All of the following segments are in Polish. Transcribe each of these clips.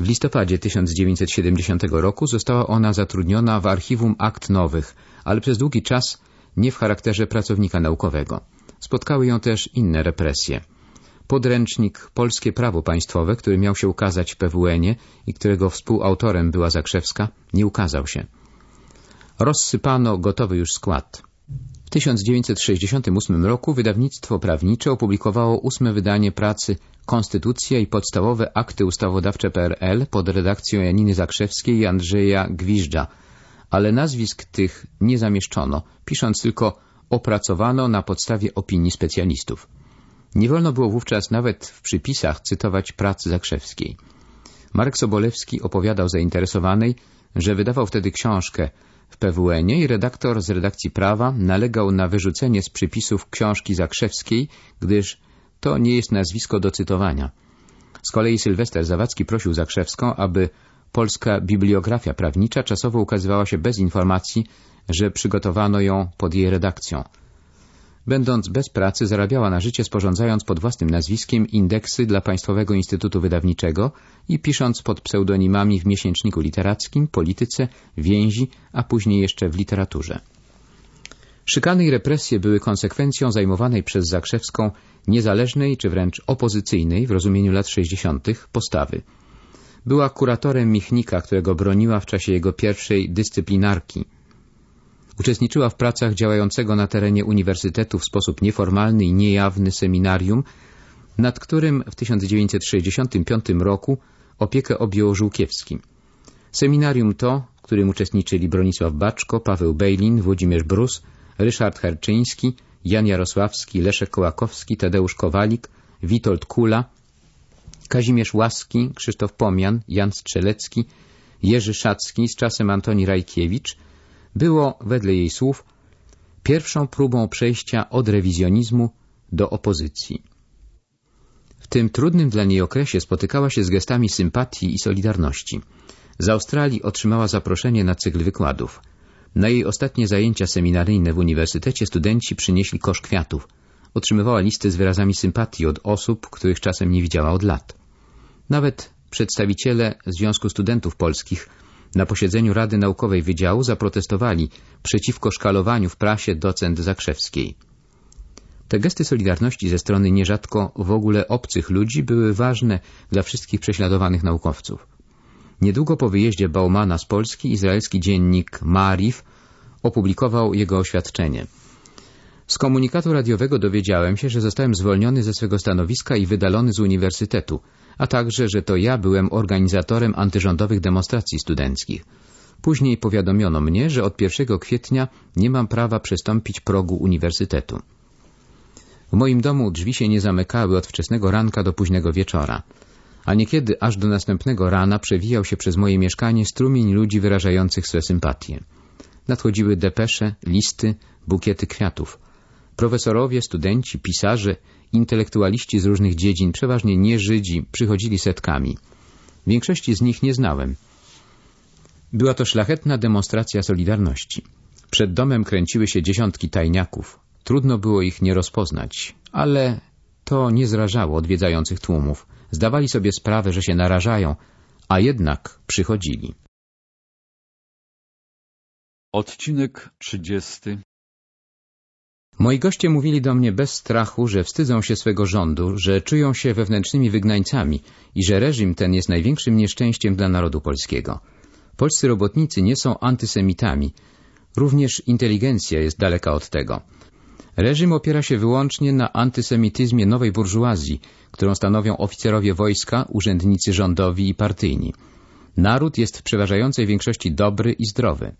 W listopadzie 1970 roku została ona zatrudniona w Archiwum Akt Nowych, ale przez długi czas nie w charakterze pracownika naukowego. Spotkały ją też inne represje. Podręcznik Polskie Prawo Państwowe, który miał się ukazać w PWN-ie i którego współautorem była Zakrzewska, nie ukazał się. Rozsypano gotowy już skład. W 1968 roku wydawnictwo prawnicze opublikowało ósme wydanie pracy Konstytucja i podstawowe akty ustawodawcze PRL pod redakcją Janiny Zakrzewskiej i Andrzeja Gwiżdża, ale nazwisk tych nie zamieszczono, pisząc tylko opracowano na podstawie opinii specjalistów. Nie wolno było wówczas nawet w przypisach cytować pracy Zakrzewskiej. Marek Sobolewski opowiadał zainteresowanej, że wydawał wtedy książkę w PWN-ie i redaktor z redakcji prawa nalegał na wyrzucenie z przypisów książki Zakrzewskiej, gdyż to nie jest nazwisko do cytowania. Z kolei Sylwester Zawadzki prosił Zakrzewską, aby polska bibliografia prawnicza czasowo ukazywała się bez informacji, że przygotowano ją pod jej redakcją. Będąc bez pracy, zarabiała na życie sporządzając pod własnym nazwiskiem indeksy dla Państwowego Instytutu Wydawniczego i pisząc pod pseudonimami w miesięczniku literackim, polityce, więzi, a później jeszcze w literaturze. Szykany i represje były konsekwencją zajmowanej przez Zakrzewską niezależnej czy wręcz opozycyjnej w rozumieniu lat 60. postawy. Była kuratorem Michnika, którego broniła w czasie jego pierwszej dyscyplinarki – Uczestniczyła w pracach działającego na terenie uniwersytetu w sposób nieformalny i niejawny seminarium, nad którym w 1965 roku opiekę objął Żółkiewski. Seminarium to, w którym uczestniczyli Bronisław Baczko, Paweł Bejlin, Włodzimierz Brus, Ryszard Herczyński, Jan Jarosławski, Leszek Kołakowski, Tadeusz Kowalik, Witold Kula, Kazimierz Łaski, Krzysztof Pomian, Jan Strzelecki, Jerzy Szacki, z czasem Antoni Rajkiewicz – było, wedle jej słów, pierwszą próbą przejścia od rewizjonizmu do opozycji. W tym trudnym dla niej okresie spotykała się z gestami sympatii i solidarności. Z Australii otrzymała zaproszenie na cykl wykładów. Na jej ostatnie zajęcia seminaryjne w uniwersytecie studenci przynieśli kosz kwiatów. Otrzymywała listy z wyrazami sympatii od osób, których czasem nie widziała od lat. Nawet przedstawiciele Związku Studentów Polskich na posiedzeniu Rady Naukowej Wydziału zaprotestowali przeciwko szkalowaniu w prasie docent Zakrzewskiej. Te gesty solidarności ze strony nierzadko w ogóle obcych ludzi były ważne dla wszystkich prześladowanych naukowców. Niedługo po wyjeździe Baumana z Polski izraelski dziennik Marif opublikował jego oświadczenie. Z komunikatu radiowego dowiedziałem się, że zostałem zwolniony ze swego stanowiska i wydalony z uniwersytetu, a także, że to ja byłem organizatorem antyrządowych demonstracji studenckich. Później powiadomiono mnie, że od 1 kwietnia nie mam prawa przestąpić progu uniwersytetu. W moim domu drzwi się nie zamykały od wczesnego ranka do późnego wieczora, a niekiedy aż do następnego rana przewijał się przez moje mieszkanie strumień ludzi wyrażających swe sympatie. Nadchodziły depesze, listy, bukiety kwiatów. Profesorowie, studenci, pisarze Intelektualiści z różnych dziedzin, przeważnie nie Żydzi, przychodzili setkami. Większości z nich nie znałem. Była to szlachetna demonstracja solidarności. Przed domem kręciły się dziesiątki tajniaków. Trudno było ich nie rozpoznać, ale to nie zrażało odwiedzających tłumów. Zdawali sobie sprawę, że się narażają, a jednak przychodzili. Odcinek 30 Moi goście mówili do mnie bez strachu, że wstydzą się swego rządu, że czują się wewnętrznymi wygnańcami i że reżim ten jest największym nieszczęściem dla narodu polskiego. Polscy robotnicy nie są antysemitami. Również inteligencja jest daleka od tego. Reżim opiera się wyłącznie na antysemityzmie nowej burżuazji, którą stanowią oficerowie wojska, urzędnicy rządowi i partyjni. Naród jest w przeważającej większości dobry i zdrowy.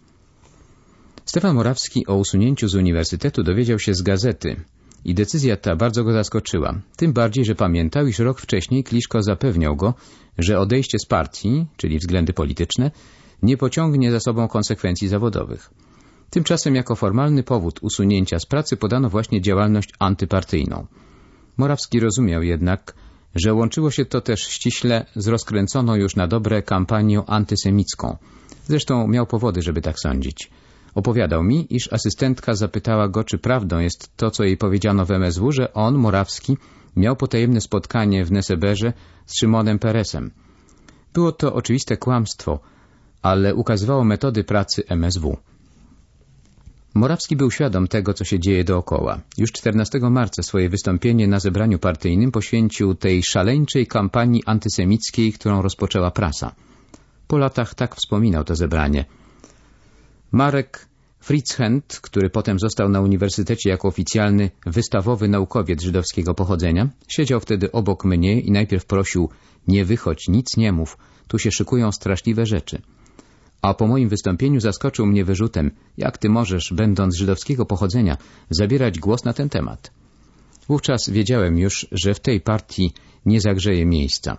Stefan Morawski o usunięciu z uniwersytetu dowiedział się z gazety i decyzja ta bardzo go zaskoczyła. Tym bardziej, że pamiętał, iż rok wcześniej Kliszko zapewniał go, że odejście z partii, czyli względy polityczne, nie pociągnie za sobą konsekwencji zawodowych. Tymczasem jako formalny powód usunięcia z pracy podano właśnie działalność antypartyjną. Morawski rozumiał jednak, że łączyło się to też ściśle z rozkręconą już na dobre kampanią antysemicką. Zresztą miał powody, żeby tak sądzić. Opowiadał mi, iż asystentka zapytała go, czy prawdą jest to, co jej powiedziano w MSW, że on, Morawski, miał potajemne spotkanie w Neseberze z Szymonem Peresem. Było to oczywiste kłamstwo, ale ukazywało metody pracy MSW. Morawski był świadom tego, co się dzieje dookoła. Już 14 marca swoje wystąpienie na zebraniu partyjnym poświęcił tej szaleńczej kampanii antysemickiej, którą rozpoczęła prasa. Po latach tak wspominał to zebranie. Marek Fritzhent, który potem został na uniwersytecie jako oficjalny wystawowy naukowiec żydowskiego pochodzenia, siedział wtedy obok mnie i najpierw prosił nie wychodź, nic nie mów, tu się szykują straszliwe rzeczy a po moim wystąpieniu zaskoczył mnie wyrzutem, jak ty możesz, będąc żydowskiego pochodzenia, zabierać głos na ten temat. Wówczas wiedziałem już, że w tej partii nie zagrzeje miejsca.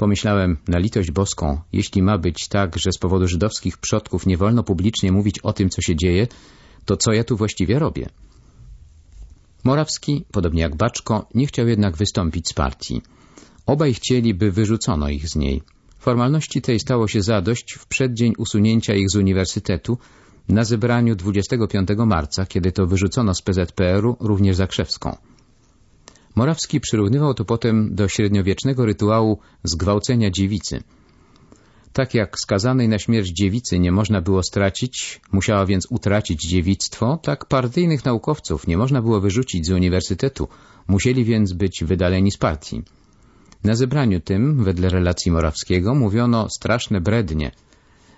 Pomyślałem, na litość boską, jeśli ma być tak, że z powodu żydowskich przodków nie wolno publicznie mówić o tym, co się dzieje, to co ja tu właściwie robię? Morawski, podobnie jak Baczko, nie chciał jednak wystąpić z partii. Obaj chcieli, by wyrzucono ich z niej. Formalności tej stało się zadość w przeddzień usunięcia ich z uniwersytetu na zebraniu 25 marca, kiedy to wyrzucono z PZPR-u również Zakrzewską. Morawski przyrównywał to potem do średniowiecznego rytuału zgwałcenia dziewicy. Tak jak skazanej na śmierć dziewicy nie można było stracić, musiała więc utracić dziewictwo, tak partyjnych naukowców nie można było wyrzucić z uniwersytetu, musieli więc być wydaleni z partii. Na zebraniu tym, wedle relacji Morawskiego, mówiono straszne brednie.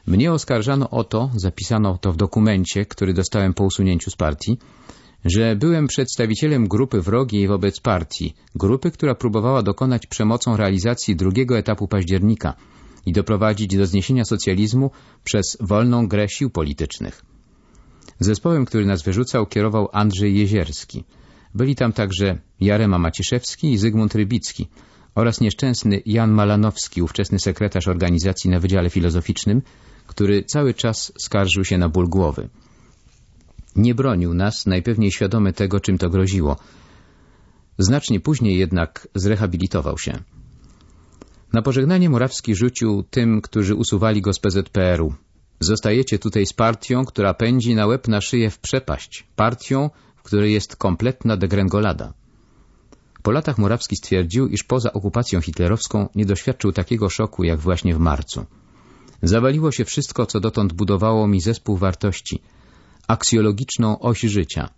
Mnie oskarżano o to, zapisano to w dokumencie, który dostałem po usunięciu z partii, że byłem przedstawicielem grupy wrogiej wobec partii, grupy, która próbowała dokonać przemocą realizacji drugiego etapu października i doprowadzić do zniesienia socjalizmu przez wolną grę sił politycznych. Zespołem, który nas wyrzucał, kierował Andrzej Jezierski. Byli tam także Jarema Maciszewski i Zygmunt Rybicki, oraz nieszczęsny Jan Malanowski, ówczesny sekretarz organizacji na Wydziale Filozoficznym, który cały czas skarżył się na ból głowy. Nie bronił nas, najpewniej świadomy tego, czym to groziło. Znacznie później jednak zrehabilitował się. Na pożegnanie Morawski rzucił tym, którzy usuwali go z PZPR-u. Zostajecie tutaj z partią, która pędzi na łeb na szyję w przepaść. Partią, w której jest kompletna degrengolada. Po latach Morawski stwierdził, iż poza okupacją hitlerowską nie doświadczył takiego szoku jak właśnie w marcu. Zawaliło się wszystko, co dotąd budowało mi zespół wartości, aksjologiczną oś życia.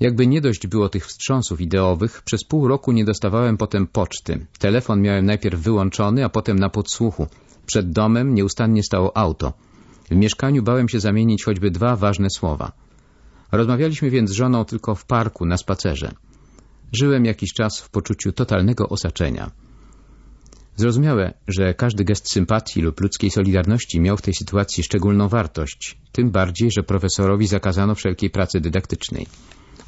Jakby nie dość było tych wstrząsów ideowych, przez pół roku nie dostawałem potem poczty. Telefon miałem najpierw wyłączony, a potem na podsłuchu. Przed domem nieustannie stało auto. W mieszkaniu bałem się zamienić choćby dwa ważne słowa. Rozmawialiśmy więc z żoną tylko w parku, na spacerze. Żyłem jakiś czas w poczuciu totalnego osaczenia. Zrozumiałe, że każdy gest sympatii lub ludzkiej solidarności miał w tej sytuacji szczególną wartość, tym bardziej, że profesorowi zakazano wszelkiej pracy dydaktycznej.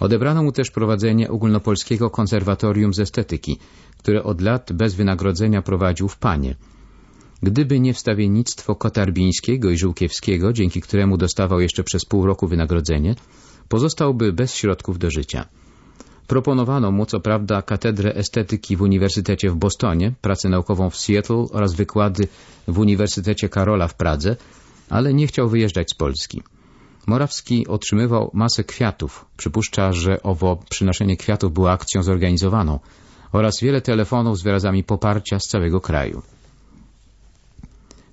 Odebrano mu też prowadzenie ogólnopolskiego konserwatorium z estetyki, które od lat bez wynagrodzenia prowadził w Panie. Gdyby nie wstawiennictwo Kotarbińskiego i Żółkiewskiego, dzięki któremu dostawał jeszcze przez pół roku wynagrodzenie, pozostałby bez środków do życia. Proponowano mu co prawda katedrę estetyki w Uniwersytecie w Bostonie, pracę naukową w Seattle oraz wykłady w Uniwersytecie Karola w Pradze, ale nie chciał wyjeżdżać z Polski. Morawski otrzymywał masę kwiatów, przypuszcza, że owo przynoszenie kwiatów było akcją zorganizowaną, oraz wiele telefonów z wyrazami poparcia z całego kraju.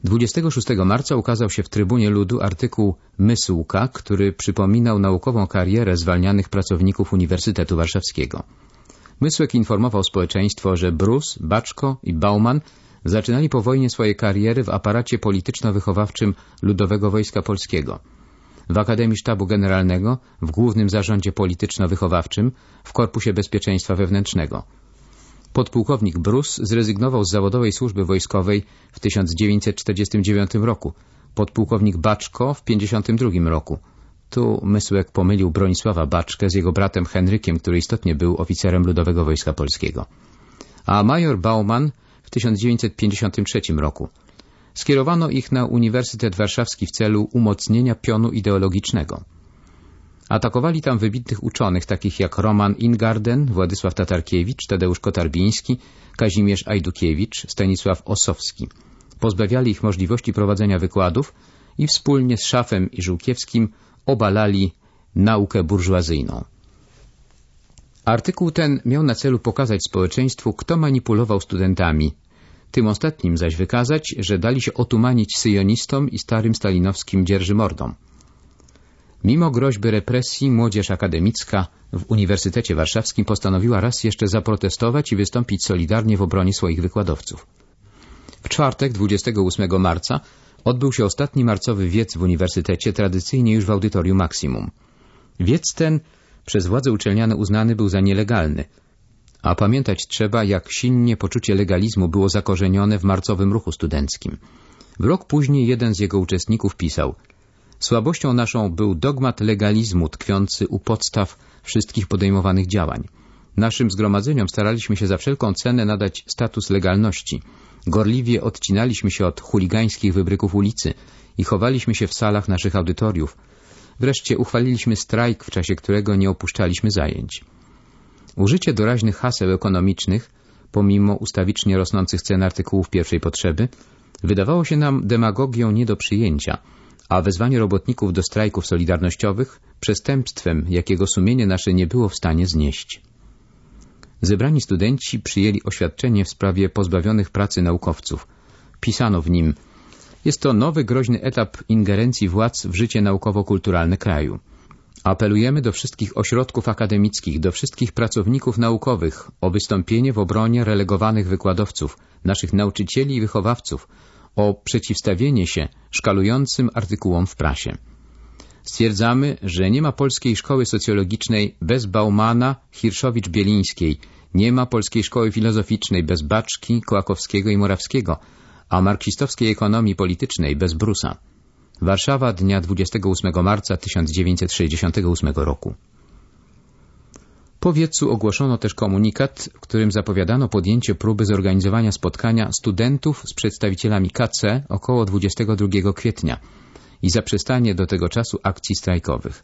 26 marca ukazał się w Trybunie Ludu artykuł Mysłka, który przypominał naukową karierę zwalnianych pracowników Uniwersytetu Warszawskiego. Mysłek informował społeczeństwo, że Bruce, Baczko i Bauman zaczynali po wojnie swoje kariery w aparacie polityczno-wychowawczym Ludowego Wojska Polskiego, w Akademii Sztabu Generalnego, w Głównym Zarządzie Polityczno-Wychowawczym, w Korpusie Bezpieczeństwa Wewnętrznego – Podpułkownik Bruce zrezygnował z zawodowej służby wojskowej w 1949 roku, podpułkownik Baczko w 1952 roku. Tu Mysłek pomylił Bronisława Baczkę z jego bratem Henrykiem, który istotnie był oficerem Ludowego Wojska Polskiego. A major Bauman w 1953 roku. Skierowano ich na Uniwersytet Warszawski w celu umocnienia pionu ideologicznego. Atakowali tam wybitnych uczonych, takich jak Roman Ingarden, Władysław Tatarkiewicz, Tadeusz Kotarbiński, Kazimierz Ajdukiewicz, Stanisław Osowski. Pozbawiali ich możliwości prowadzenia wykładów i wspólnie z Szafem i Żółkiewskim obalali naukę burżuazyjną. Artykuł ten miał na celu pokazać społeczeństwu, kto manipulował studentami, tym ostatnim zaś wykazać, że dali się otumanić syjonistom i starym stalinowskim dzierżymordom. Mimo groźby represji, młodzież akademicka w Uniwersytecie Warszawskim postanowiła raz jeszcze zaprotestować i wystąpić solidarnie w obronie swoich wykładowców. W czwartek, 28 marca, odbył się ostatni marcowy wiec w Uniwersytecie, tradycyjnie już w Audytorium Maksimum. Wiec ten przez władze uczelniane uznany był za nielegalny, a pamiętać trzeba, jak silnie poczucie legalizmu było zakorzenione w marcowym ruchu studenckim. W rok później jeden z jego uczestników pisał Słabością naszą był dogmat legalizmu tkwiący u podstaw wszystkich podejmowanych działań. Naszym zgromadzeniom staraliśmy się za wszelką cenę nadać status legalności. Gorliwie odcinaliśmy się od chuligańskich wybryków ulicy i chowaliśmy się w salach naszych audytoriów. Wreszcie uchwaliliśmy strajk, w czasie którego nie opuszczaliśmy zajęć. Użycie doraźnych haseł ekonomicznych, pomimo ustawicznie rosnących cen artykułów pierwszej potrzeby, wydawało się nam demagogią nie do przyjęcia, a wezwanie robotników do strajków solidarnościowych przestępstwem, jakiego sumienie nasze nie było w stanie znieść. Zebrani studenci przyjęli oświadczenie w sprawie pozbawionych pracy naukowców. Pisano w nim Jest to nowy groźny etap ingerencji władz w życie naukowo-kulturalne kraju. Apelujemy do wszystkich ośrodków akademickich, do wszystkich pracowników naukowych o wystąpienie w obronie relegowanych wykładowców, naszych nauczycieli i wychowawców, o przeciwstawienie się szkalującym artykułom w prasie. Stwierdzamy, że nie ma polskiej szkoły socjologicznej bez Baumana, Hirszowicz-Bielińskiej, nie ma polskiej szkoły filozoficznej bez Baczki, Kołakowskiego i Morawskiego, a marksistowskiej ekonomii politycznej bez Brusa. Warszawa dnia 28 marca 1968 roku. Po wiecu ogłoszono też komunikat, w którym zapowiadano podjęcie próby zorganizowania spotkania studentów z przedstawicielami KC około 22 kwietnia i zaprzestanie do tego czasu akcji strajkowych.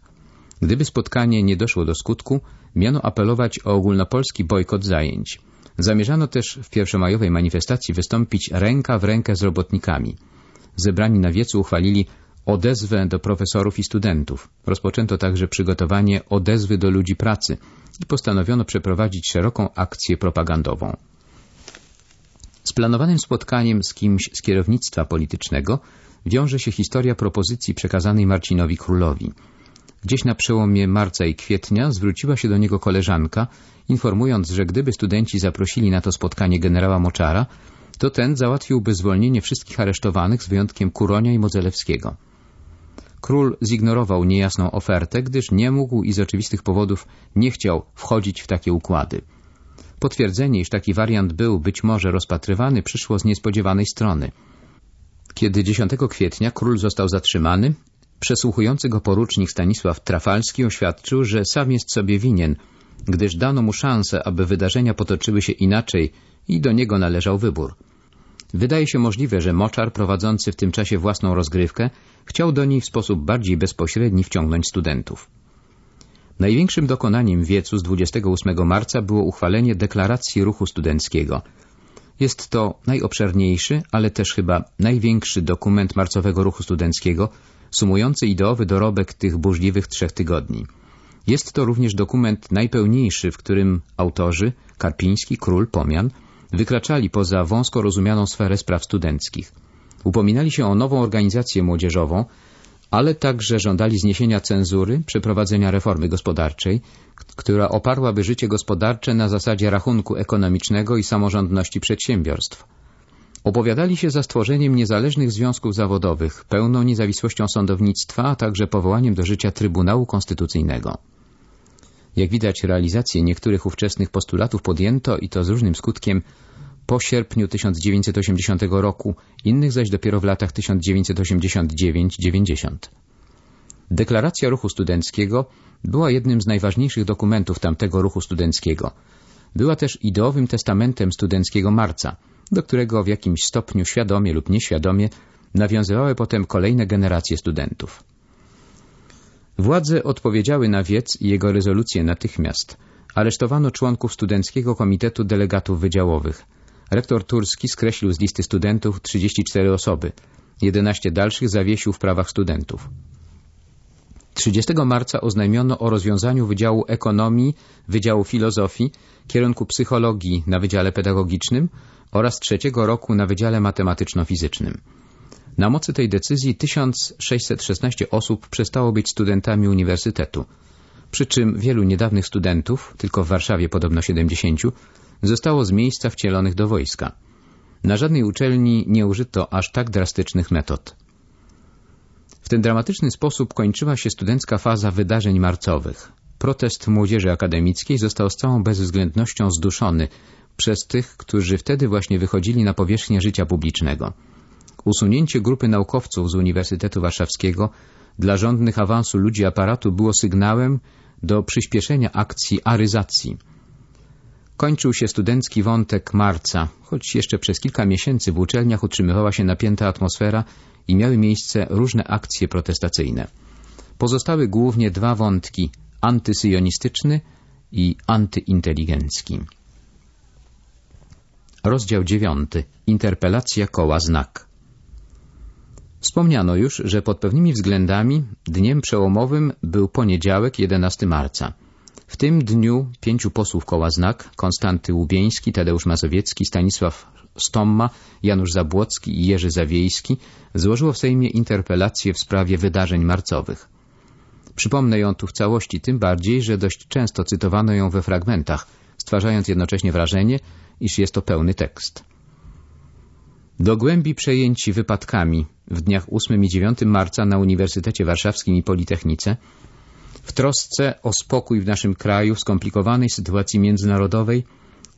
Gdyby spotkanie nie doszło do skutku, miano apelować o ogólnopolski bojkot zajęć. Zamierzano też w pierwszomajowej manifestacji wystąpić ręka w rękę z robotnikami. Zebrani na wiecu uchwalili odezwę do profesorów i studentów. Rozpoczęto także przygotowanie odezwy do ludzi pracy i postanowiono przeprowadzić szeroką akcję propagandową. Z planowanym spotkaniem z kimś z kierownictwa politycznego wiąże się historia propozycji przekazanej Marcinowi Królowi. Gdzieś na przełomie marca i kwietnia zwróciła się do niego koleżanka, informując, że gdyby studenci zaprosili na to spotkanie generała Moczara, to ten załatwiłby zwolnienie wszystkich aresztowanych z wyjątkiem Kuronia i Modzelewskiego. Król zignorował niejasną ofertę, gdyż nie mógł i z oczywistych powodów nie chciał wchodzić w takie układy. Potwierdzenie, iż taki wariant był być może rozpatrywany, przyszło z niespodziewanej strony. Kiedy 10 kwietnia król został zatrzymany, przesłuchujący go porucznik Stanisław Trafalski oświadczył, że sam jest sobie winien, gdyż dano mu szansę, aby wydarzenia potoczyły się inaczej i do niego należał wybór. Wydaje się możliwe, że Moczar, prowadzący w tym czasie własną rozgrywkę, chciał do niej w sposób bardziej bezpośredni wciągnąć studentów. Największym dokonaniem wiecu z 28 marca było uchwalenie deklaracji ruchu studenckiego. Jest to najobszerniejszy, ale też chyba największy dokument marcowego ruchu studenckiego, sumujący ideowy dorobek tych burzliwych trzech tygodni. Jest to również dokument najpełniejszy, w którym autorzy, Karpiński, Król, Pomian, wykraczali poza wąsko rozumianą sferę spraw studenckich. Upominali się o nową organizację młodzieżową, ale także żądali zniesienia cenzury, przeprowadzenia reformy gospodarczej, która oparłaby życie gospodarcze na zasadzie rachunku ekonomicznego i samorządności przedsiębiorstw. Opowiadali się za stworzeniem niezależnych związków zawodowych, pełną niezawisłością sądownictwa, a także powołaniem do życia Trybunału Konstytucyjnego. Jak widać, realizację niektórych ówczesnych postulatów podjęto i to z różnym skutkiem po sierpniu 1980 roku, innych zaś dopiero w latach 1989-90. Deklaracja ruchu studenckiego była jednym z najważniejszych dokumentów tamtego ruchu studenckiego. Była też ideowym testamentem studenckiego marca, do którego w jakimś stopniu świadomie lub nieświadomie nawiązywały potem kolejne generacje studentów. Władze odpowiedziały na wiec i jego rezolucję natychmiast. Aresztowano członków Studenckiego Komitetu Delegatów Wydziałowych. Rektor Turski skreślił z listy studentów 34 osoby. 11 dalszych zawiesił w prawach studentów. 30 marca oznajmiono o rozwiązaniu Wydziału Ekonomii, Wydziału Filozofii, kierunku Psychologii na Wydziale Pedagogicznym oraz trzeciego roku na Wydziale Matematyczno-Fizycznym. Na mocy tej decyzji 1616 osób przestało być studentami uniwersytetu, przy czym wielu niedawnych studentów, tylko w Warszawie podobno 70, zostało z miejsca wcielonych do wojska. Na żadnej uczelni nie użyto aż tak drastycznych metod. W ten dramatyczny sposób kończyła się studencka faza wydarzeń marcowych. Protest młodzieży akademickiej został z całą bezwzględnością zduszony przez tych, którzy wtedy właśnie wychodzili na powierzchnię życia publicznego. Usunięcie grupy naukowców z Uniwersytetu Warszawskiego dla rządnych awansu ludzi aparatu było sygnałem do przyspieszenia akcji aryzacji. Kończył się studencki wątek marca, choć jeszcze przez kilka miesięcy w uczelniach utrzymywała się napięta atmosfera i miały miejsce różne akcje protestacyjne. Pozostały głównie dwa wątki antysyjonistyczny i antyinteligencki. Rozdział dziewiąty. Interpelacja koła znak. Wspomniano już, że pod pewnymi względami dniem przełomowym był poniedziałek 11 marca. W tym dniu pięciu posłów koła znak, Konstanty Łubieński, Tadeusz Mazowiecki, Stanisław Stomma, Janusz Zabłocki i Jerzy Zawiejski złożyło w Sejmie interpelację w sprawie wydarzeń marcowych. Przypomnę ją tu w całości, tym bardziej, że dość często cytowano ją we fragmentach, stwarzając jednocześnie wrażenie, iż jest to pełny tekst. Do głębi przejęci wypadkami w dniach 8 i 9 marca na Uniwersytecie Warszawskim i Politechnice, w trosce o spokój w naszym kraju w skomplikowanej sytuacji międzynarodowej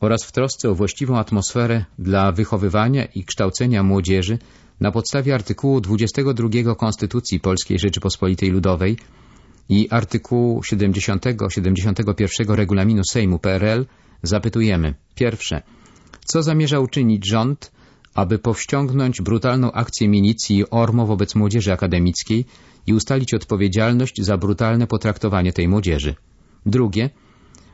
oraz w trosce o właściwą atmosferę dla wychowywania i kształcenia młodzieży na podstawie artykułu 22 Konstytucji Polskiej Rzeczypospolitej Ludowej i artykułu 70-71 Regulaminu Sejmu PRL zapytujemy. Pierwsze. Co zamierza uczynić rząd, aby powściągnąć brutalną akcję milicji ORMO wobec młodzieży akademickiej i ustalić odpowiedzialność za brutalne potraktowanie tej młodzieży? Drugie.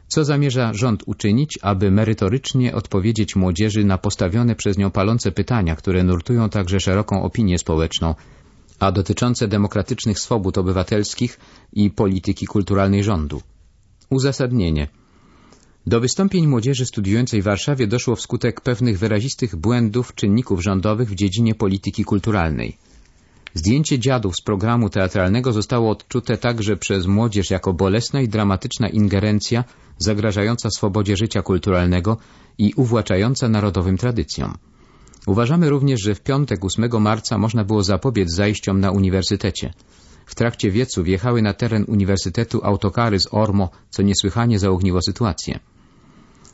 Co zamierza rząd uczynić, aby merytorycznie odpowiedzieć młodzieży na postawione przez nią palące pytania, które nurtują także szeroką opinię społeczną, a dotyczące demokratycznych swobód obywatelskich i polityki kulturalnej rządu? Uzasadnienie. Do wystąpień młodzieży studiującej w Warszawie doszło wskutek pewnych wyrazistych błędów czynników rządowych w dziedzinie polityki kulturalnej. Zdjęcie dziadów z programu teatralnego zostało odczute także przez młodzież jako bolesna i dramatyczna ingerencja zagrażająca swobodzie życia kulturalnego i uwłaczająca narodowym tradycjom. Uważamy również, że w piątek 8 marca można było zapobiec zajściom na uniwersytecie. W trakcie wiecu wjechały na teren uniwersytetu autokary z Ormo, co niesłychanie zaogniło sytuację.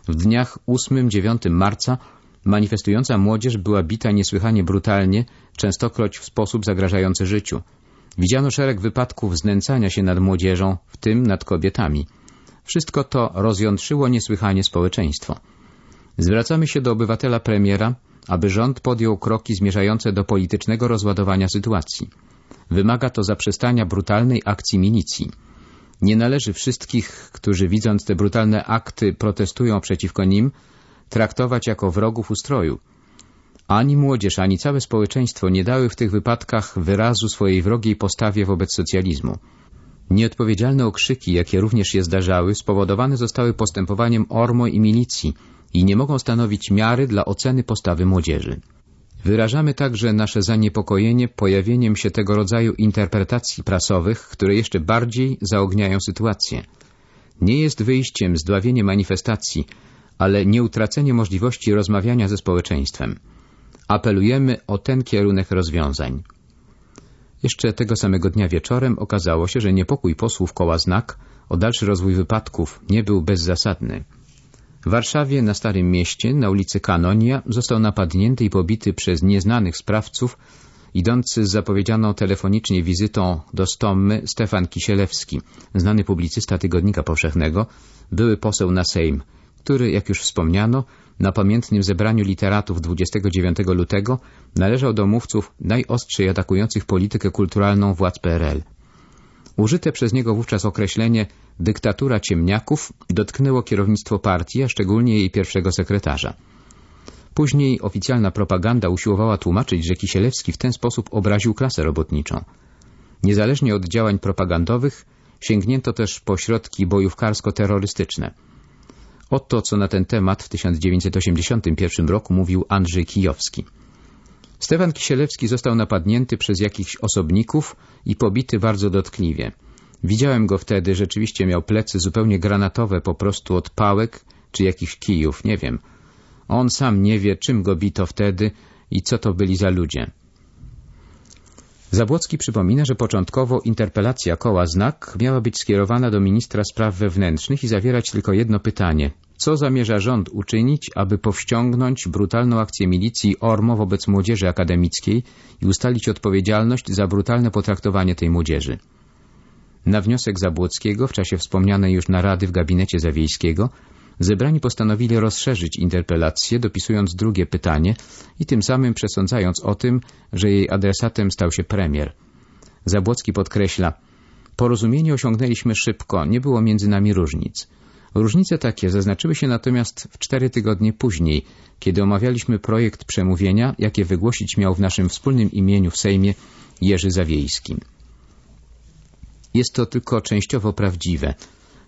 W dniach 8-9 marca manifestująca młodzież była bita niesłychanie brutalnie, częstokroć w sposób zagrażający życiu. Widziano szereg wypadków znęcania się nad młodzieżą, w tym nad kobietami. Wszystko to rozjątrzyło niesłychanie społeczeństwo. Zwracamy się do obywatela premiera, aby rząd podjął kroki zmierzające do politycznego rozładowania sytuacji. Wymaga to zaprzestania brutalnej akcji milicji. Nie należy wszystkich, którzy widząc te brutalne akty protestują przeciwko nim, traktować jako wrogów ustroju. Ani młodzież, ani całe społeczeństwo nie dały w tych wypadkach wyrazu swojej wrogiej postawie wobec socjalizmu. Nieodpowiedzialne okrzyki, jakie również się zdarzały, spowodowane zostały postępowaniem ORMO i milicji i nie mogą stanowić miary dla oceny postawy młodzieży. Wyrażamy także nasze zaniepokojenie pojawieniem się tego rodzaju interpretacji prasowych, które jeszcze bardziej zaogniają sytuację. Nie jest wyjściem zdławienie manifestacji, ale nieutracenie możliwości rozmawiania ze społeczeństwem. Apelujemy o ten kierunek rozwiązań. Jeszcze tego samego dnia wieczorem okazało się, że niepokój posłów koła znak o dalszy rozwój wypadków nie był bezzasadny. W Warszawie, na Starym Mieście, na ulicy Kanonia, został napadnięty i pobity przez nieznanych sprawców, idący z zapowiedzianą telefonicznie wizytą do Stommy Stefan Kisielewski, znany publicysta Tygodnika Powszechnego, były poseł na Sejm, który, jak już wspomniano, na pamiętnym zebraniu literatów 29 lutego należał do mówców najostrzej atakujących politykę kulturalną władz PRL. Użyte przez niego wówczas określenie dyktatura ciemniaków dotknęło kierownictwo partii, a szczególnie jej pierwszego sekretarza. Później oficjalna propaganda usiłowała tłumaczyć, że Kisielewski w ten sposób obraził klasę robotniczą. Niezależnie od działań propagandowych sięgnięto też po środki bojówkarsko-terrorystyczne. Oto co na ten temat w 1981 roku mówił Andrzej Kijowski. Stefan Kisielewski został napadnięty przez jakichś osobników i pobity bardzo dotkliwie. Widziałem go wtedy, rzeczywiście miał plecy zupełnie granatowe, po prostu od pałek czy jakichś kijów, nie wiem. On sam nie wie, czym go bito wtedy i co to byli za ludzie. Zabłocki przypomina, że początkowo interpelacja koła Znak miała być skierowana do ministra spraw wewnętrznych i zawierać tylko jedno pytanie. Co zamierza rząd uczynić, aby powściągnąć brutalną akcję milicji ORMO wobec młodzieży akademickiej i ustalić odpowiedzialność za brutalne potraktowanie tej młodzieży? Na wniosek Zabłockiego w czasie wspomnianej już narady w gabinecie Zawiejskiego zebrani postanowili rozszerzyć interpelację, dopisując drugie pytanie i tym samym przesądzając o tym, że jej adresatem stał się premier. Zabłocki podkreśla, porozumienie osiągnęliśmy szybko, nie było między nami różnic. Różnice takie zaznaczyły się natomiast w cztery tygodnie później, kiedy omawialiśmy projekt przemówienia, jakie wygłosić miał w naszym wspólnym imieniu w Sejmie Jerzy Zawiejski. Jest to tylko częściowo prawdziwe.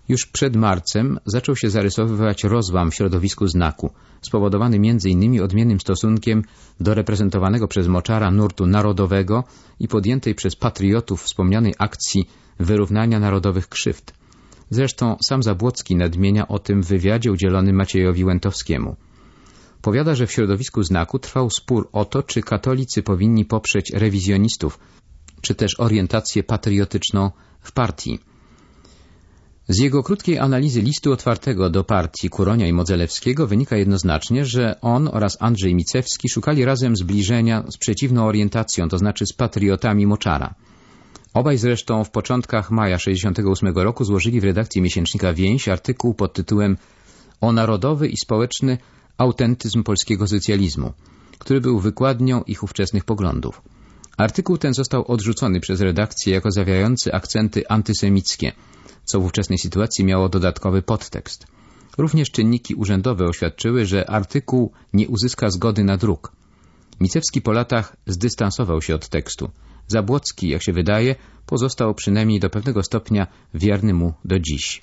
Już przed marcem zaczął się zarysowywać rozłam w środowisku znaku, spowodowany m.in. odmiennym stosunkiem do reprezentowanego przez Moczara nurtu narodowego i podjętej przez patriotów wspomnianej akcji wyrównania narodowych krzywd. Zresztą sam Zabłocki nadmienia o tym w wywiadzie udzielonym Maciejowi Łętowskiemu. Powiada, że w środowisku znaku trwał spór o to, czy katolicy powinni poprzeć rewizjonistów, czy też orientację patriotyczną w partii. Z jego krótkiej analizy listu otwartego do partii Kuronia i Modzelewskiego wynika jednoznacznie, że on oraz Andrzej Micewski szukali razem zbliżenia z przeciwną orientacją, to znaczy z patriotami Moczara. Obaj zresztą w początkach maja 1968 roku złożyli w redakcji miesięcznika Więź artykuł pod tytułem O narodowy i społeczny autentyzm polskiego socjalizmu, który był wykładnią ich ówczesnych poglądów. Artykuł ten został odrzucony przez redakcję jako zawierający akcenty antysemickie, co w ówczesnej sytuacji miało dodatkowy podtekst. Również czynniki urzędowe oświadczyły, że artykuł nie uzyska zgody na druk. Micewski po latach zdystansował się od tekstu. Zabłocki, jak się wydaje, pozostał przynajmniej do pewnego stopnia wierny mu do dziś.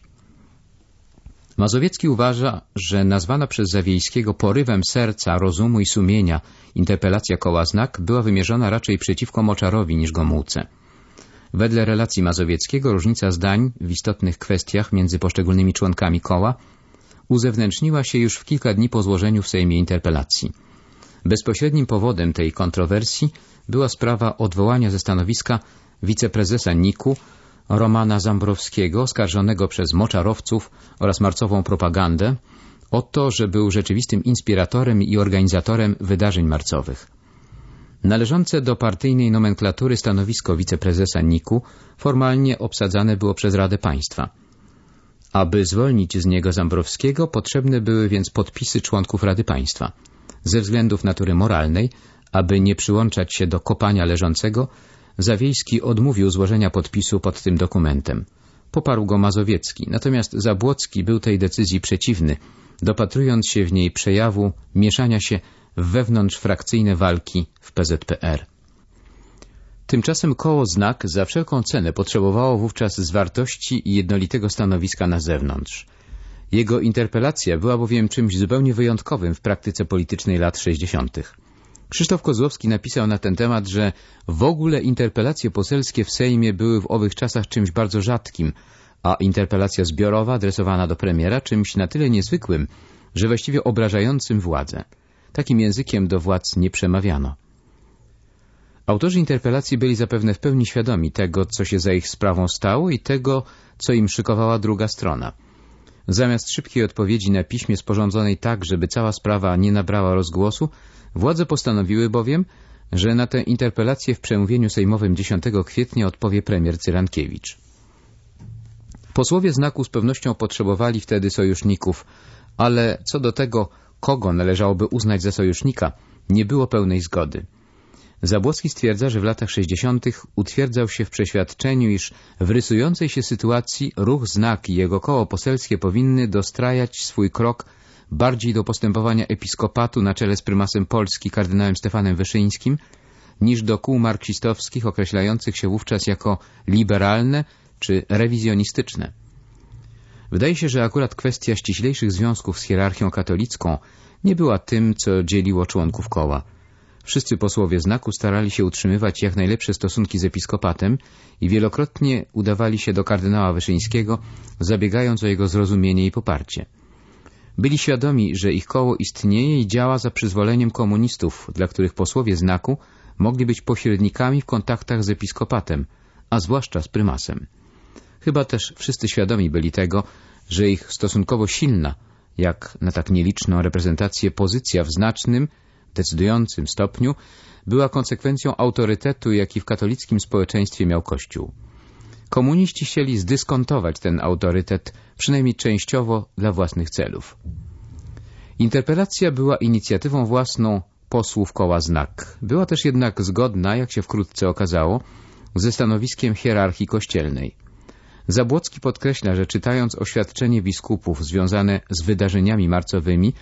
Mazowiecki uważa, że nazwana przez Zawiejskiego porywem serca, rozumu i sumienia interpelacja koła znak była wymierzona raczej przeciwko Moczarowi niż Gomułce. Wedle relacji Mazowieckiego różnica zdań w istotnych kwestiach między poszczególnymi członkami koła uzewnętrzniła się już w kilka dni po złożeniu w Sejmie interpelacji. Bezpośrednim powodem tej kontrowersji była sprawa odwołania ze stanowiska wiceprezesa NIK-u Romana Zambrowskiego, oskarżonego przez moczarowców oraz marcową propagandę o to, że był rzeczywistym inspiratorem i organizatorem wydarzeń marcowych. Należące do partyjnej nomenklatury stanowisko wiceprezesa NIK-u formalnie obsadzane było przez Radę Państwa. Aby zwolnić z niego Zambrowskiego, potrzebne były więc podpisy członków Rady Państwa. Ze względów natury moralnej, aby nie przyłączać się do kopania leżącego, Zawiejski odmówił złożenia podpisu pod tym dokumentem. Poparł go Mazowiecki, natomiast Zabłocki był tej decyzji przeciwny, dopatrując się w niej przejawu mieszania się w wewnątrzfrakcyjne walki w PZPR. Tymczasem koło znak za wszelką cenę potrzebowało wówczas zwartości i jednolitego stanowiska na zewnątrz. Jego interpelacja była bowiem czymś zupełnie wyjątkowym w praktyce politycznej lat 60. Krzysztof Kozłowski napisał na ten temat, że w ogóle interpelacje poselskie w Sejmie były w owych czasach czymś bardzo rzadkim, a interpelacja zbiorowa adresowana do premiera czymś na tyle niezwykłym, że właściwie obrażającym władzę. Takim językiem do władz nie przemawiano. Autorzy interpelacji byli zapewne w pełni świadomi tego, co się za ich sprawą stało i tego, co im szykowała druga strona. Zamiast szybkiej odpowiedzi na piśmie sporządzonej tak, żeby cała sprawa nie nabrała rozgłosu, władze postanowiły bowiem, że na tę interpelację w przemówieniu sejmowym 10 kwietnia odpowie premier Cyrankiewicz. Posłowie znaku z pewnością potrzebowali wtedy sojuszników, ale co do tego, kogo należałoby uznać za sojusznika, nie było pełnej zgody. Zabłocki stwierdza, że w latach 60. utwierdzał się w przeświadczeniu, iż w rysującej się sytuacji ruch znak i jego koło poselskie powinny dostrajać swój krok bardziej do postępowania episkopatu na czele z prymasem Polski kardynałem Stefanem Wyszyńskim niż do kół marksistowskich określających się wówczas jako liberalne czy rewizjonistyczne. Wydaje się, że akurat kwestia ściślejszych związków z hierarchią katolicką nie była tym, co dzieliło członków koła. Wszyscy posłowie znaku starali się utrzymywać jak najlepsze stosunki z episkopatem i wielokrotnie udawali się do kardynała Wyszyńskiego, zabiegając o jego zrozumienie i poparcie. Byli świadomi, że ich koło istnieje i działa za przyzwoleniem komunistów, dla których posłowie znaku mogli być pośrednikami w kontaktach z episkopatem, a zwłaszcza z prymasem. Chyba też wszyscy świadomi byli tego, że ich stosunkowo silna, jak na tak nieliczną reprezentację, pozycja w znacznym, decydującym stopniu była konsekwencją autorytetu, jaki w katolickim społeczeństwie miał Kościół. Komuniści chcieli zdyskontować ten autorytet, przynajmniej częściowo dla własnych celów. Interpelacja była inicjatywą własną posłów koła Znak. Była też jednak zgodna, jak się wkrótce okazało, ze stanowiskiem hierarchii kościelnej. Zabłocki podkreśla, że czytając oświadczenie biskupów związane z wydarzeniami marcowymi,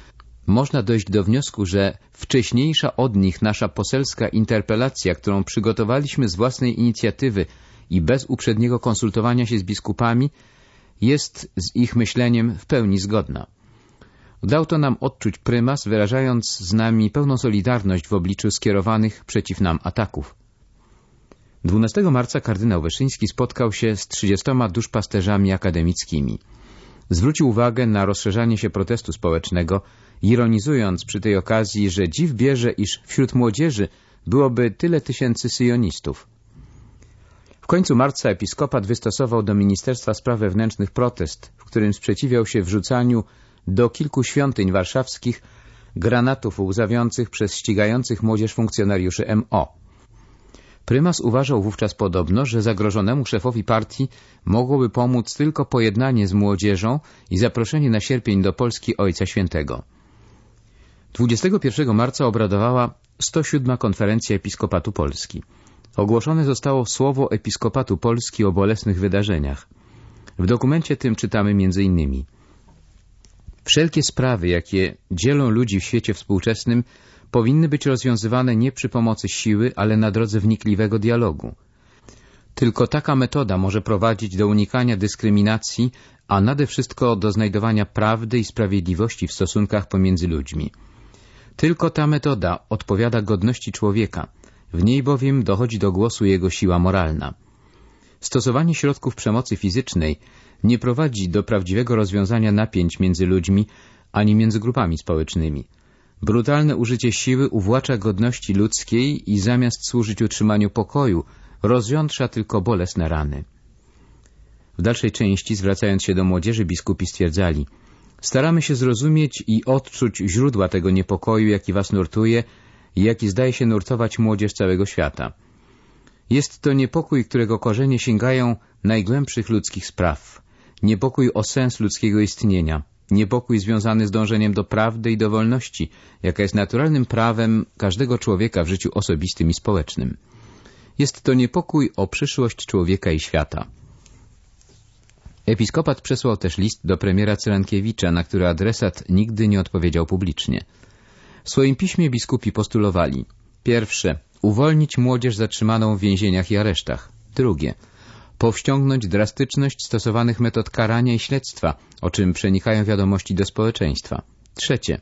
można dojść do wniosku, że wcześniejsza od nich nasza poselska interpelacja, którą przygotowaliśmy z własnej inicjatywy i bez uprzedniego konsultowania się z biskupami, jest z ich myśleniem w pełni zgodna. Dał to nam odczuć prymas, wyrażając z nami pełną solidarność w obliczu skierowanych przeciw nam ataków. 12 marca kardynał Wyszyński spotkał się z 30 duszpasterzami akademickimi. Zwrócił uwagę na rozszerzanie się protestu społecznego, ironizując przy tej okazji, że dziw bierze, iż wśród młodzieży byłoby tyle tysięcy syjonistów. W końcu marca episkopat wystosował do Ministerstwa Spraw Wewnętrznych protest, w którym sprzeciwiał się wrzucaniu do kilku świątyń warszawskich granatów łzawiących przez ścigających młodzież funkcjonariuszy MO. Prymas uważał wówczas podobno, że zagrożonemu szefowi partii mogłoby pomóc tylko pojednanie z młodzieżą i zaproszenie na sierpień do Polski Ojca Świętego. 21 marca obradowała 107. konferencja Episkopatu Polski. Ogłoszone zostało słowo Episkopatu Polski o bolesnych wydarzeniach. W dokumencie tym czytamy m.in. Wszelkie sprawy, jakie dzielą ludzi w świecie współczesnym, powinny być rozwiązywane nie przy pomocy siły, ale na drodze wnikliwego dialogu. Tylko taka metoda może prowadzić do unikania dyskryminacji, a nade wszystko do znajdowania prawdy i sprawiedliwości w stosunkach pomiędzy ludźmi. Tylko ta metoda odpowiada godności człowieka, w niej bowiem dochodzi do głosu jego siła moralna. Stosowanie środków przemocy fizycznej nie prowadzi do prawdziwego rozwiązania napięć między ludźmi ani między grupami społecznymi. Brutalne użycie siły uwłacza godności ludzkiej i zamiast służyć utrzymaniu pokoju, rozwiątrza tylko bolesne rany. W dalszej części, zwracając się do młodzieży, biskupi stwierdzali Staramy się zrozumieć i odczuć źródła tego niepokoju, jaki was nurtuje jaki zdaje się nurtować młodzież całego świata. Jest to niepokój, którego korzenie sięgają najgłębszych ludzkich spraw. Niepokój o sens ludzkiego istnienia, niepokój związany z dążeniem do prawdy i do wolności, jaka jest naturalnym prawem każdego człowieka w życiu osobistym i społecznym. Jest to niepokój o przyszłość człowieka i świata. Episkopat przesłał też list do premiera Cyrankiewicza, na który adresat nigdy nie odpowiedział publicznie. W swoim piśmie biskupi postulowali pierwsze, uwolnić młodzież zatrzymaną w więzieniach i aresztach. Drugie, powściągnąć drastyczność stosowanych metod karania i śledztwa, o czym przenikają wiadomości do społeczeństwa. Trzecie,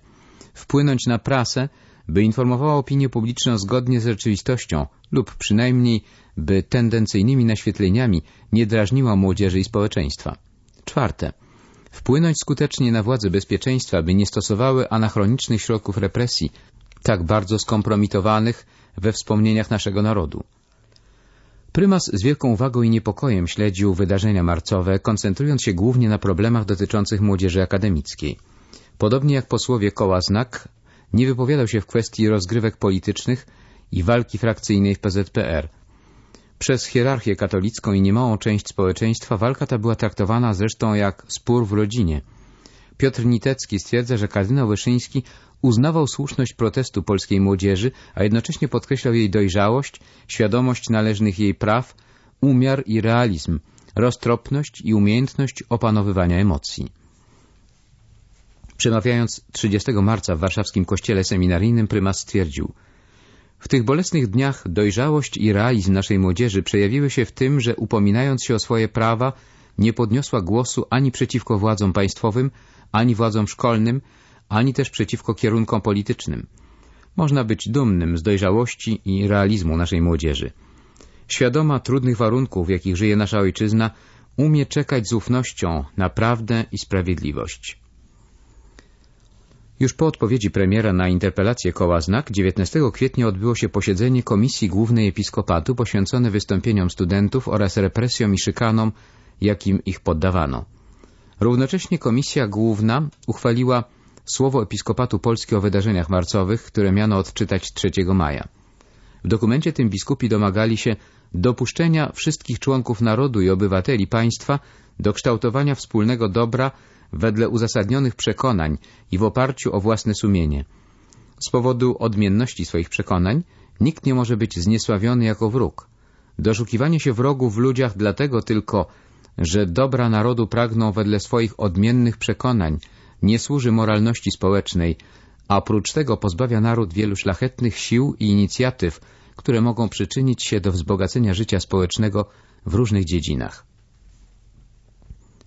wpłynąć na prasę, by informowała opinię publiczną zgodnie z rzeczywistością lub przynajmniej, by tendencyjnymi naświetleniami nie drażniła młodzieży i społeczeństwa. Czwarte, wpłynąć skutecznie na władze bezpieczeństwa, by nie stosowały anachronicznych środków represji, tak bardzo skompromitowanych we wspomnieniach naszego narodu. Prymas z wielką uwagą i niepokojem śledził wydarzenia marcowe, koncentrując się głównie na problemach dotyczących młodzieży akademickiej. Podobnie jak posłowie koła Znak, nie wypowiadał się w kwestii rozgrywek politycznych i walki frakcyjnej w PZPR. Przez hierarchię katolicką i niemałą część społeczeństwa walka ta była traktowana zresztą jak spór w rodzinie. Piotr Nitecki stwierdza, że kardynał Wyszyński uznawał słuszność protestu polskiej młodzieży, a jednocześnie podkreślał jej dojrzałość, świadomość należnych jej praw, umiar i realizm, roztropność i umiejętność opanowywania emocji. Przemawiając 30 marca w warszawskim kościele seminaryjnym prymas stwierdził W tych bolesnych dniach dojrzałość i realizm naszej młodzieży przejawiły się w tym, że upominając się o swoje prawa, nie podniosła głosu ani przeciwko władzom państwowym, ani władzom szkolnym, ani też przeciwko kierunkom politycznym. Można być dumnym z dojrzałości i realizmu naszej młodzieży. Świadoma trudnych warunków, w jakich żyje nasza ojczyzna, umie czekać z ufnością na prawdę i sprawiedliwość. Już po odpowiedzi premiera na interpelację koła Znak 19 kwietnia odbyło się posiedzenie Komisji Głównej Episkopatu poświęcone wystąpieniom studentów oraz represjom i szykanom, jakim ich poddawano. Równocześnie Komisja Główna uchwaliła słowo Episkopatu Polski o wydarzeniach marcowych, które miano odczytać 3 maja. W dokumencie tym biskupi domagali się dopuszczenia wszystkich członków narodu i obywateli państwa do kształtowania wspólnego dobra wedle uzasadnionych przekonań i w oparciu o własne sumienie. Z powodu odmienności swoich przekonań nikt nie może być zniesławiony jako wróg. Doszukiwanie się wrogów w ludziach dlatego tylko, że dobra narodu pragną wedle swoich odmiennych przekonań, nie służy moralności społecznej, a oprócz tego pozbawia naród wielu szlachetnych sił i inicjatyw, które mogą przyczynić się do wzbogacenia życia społecznego w różnych dziedzinach.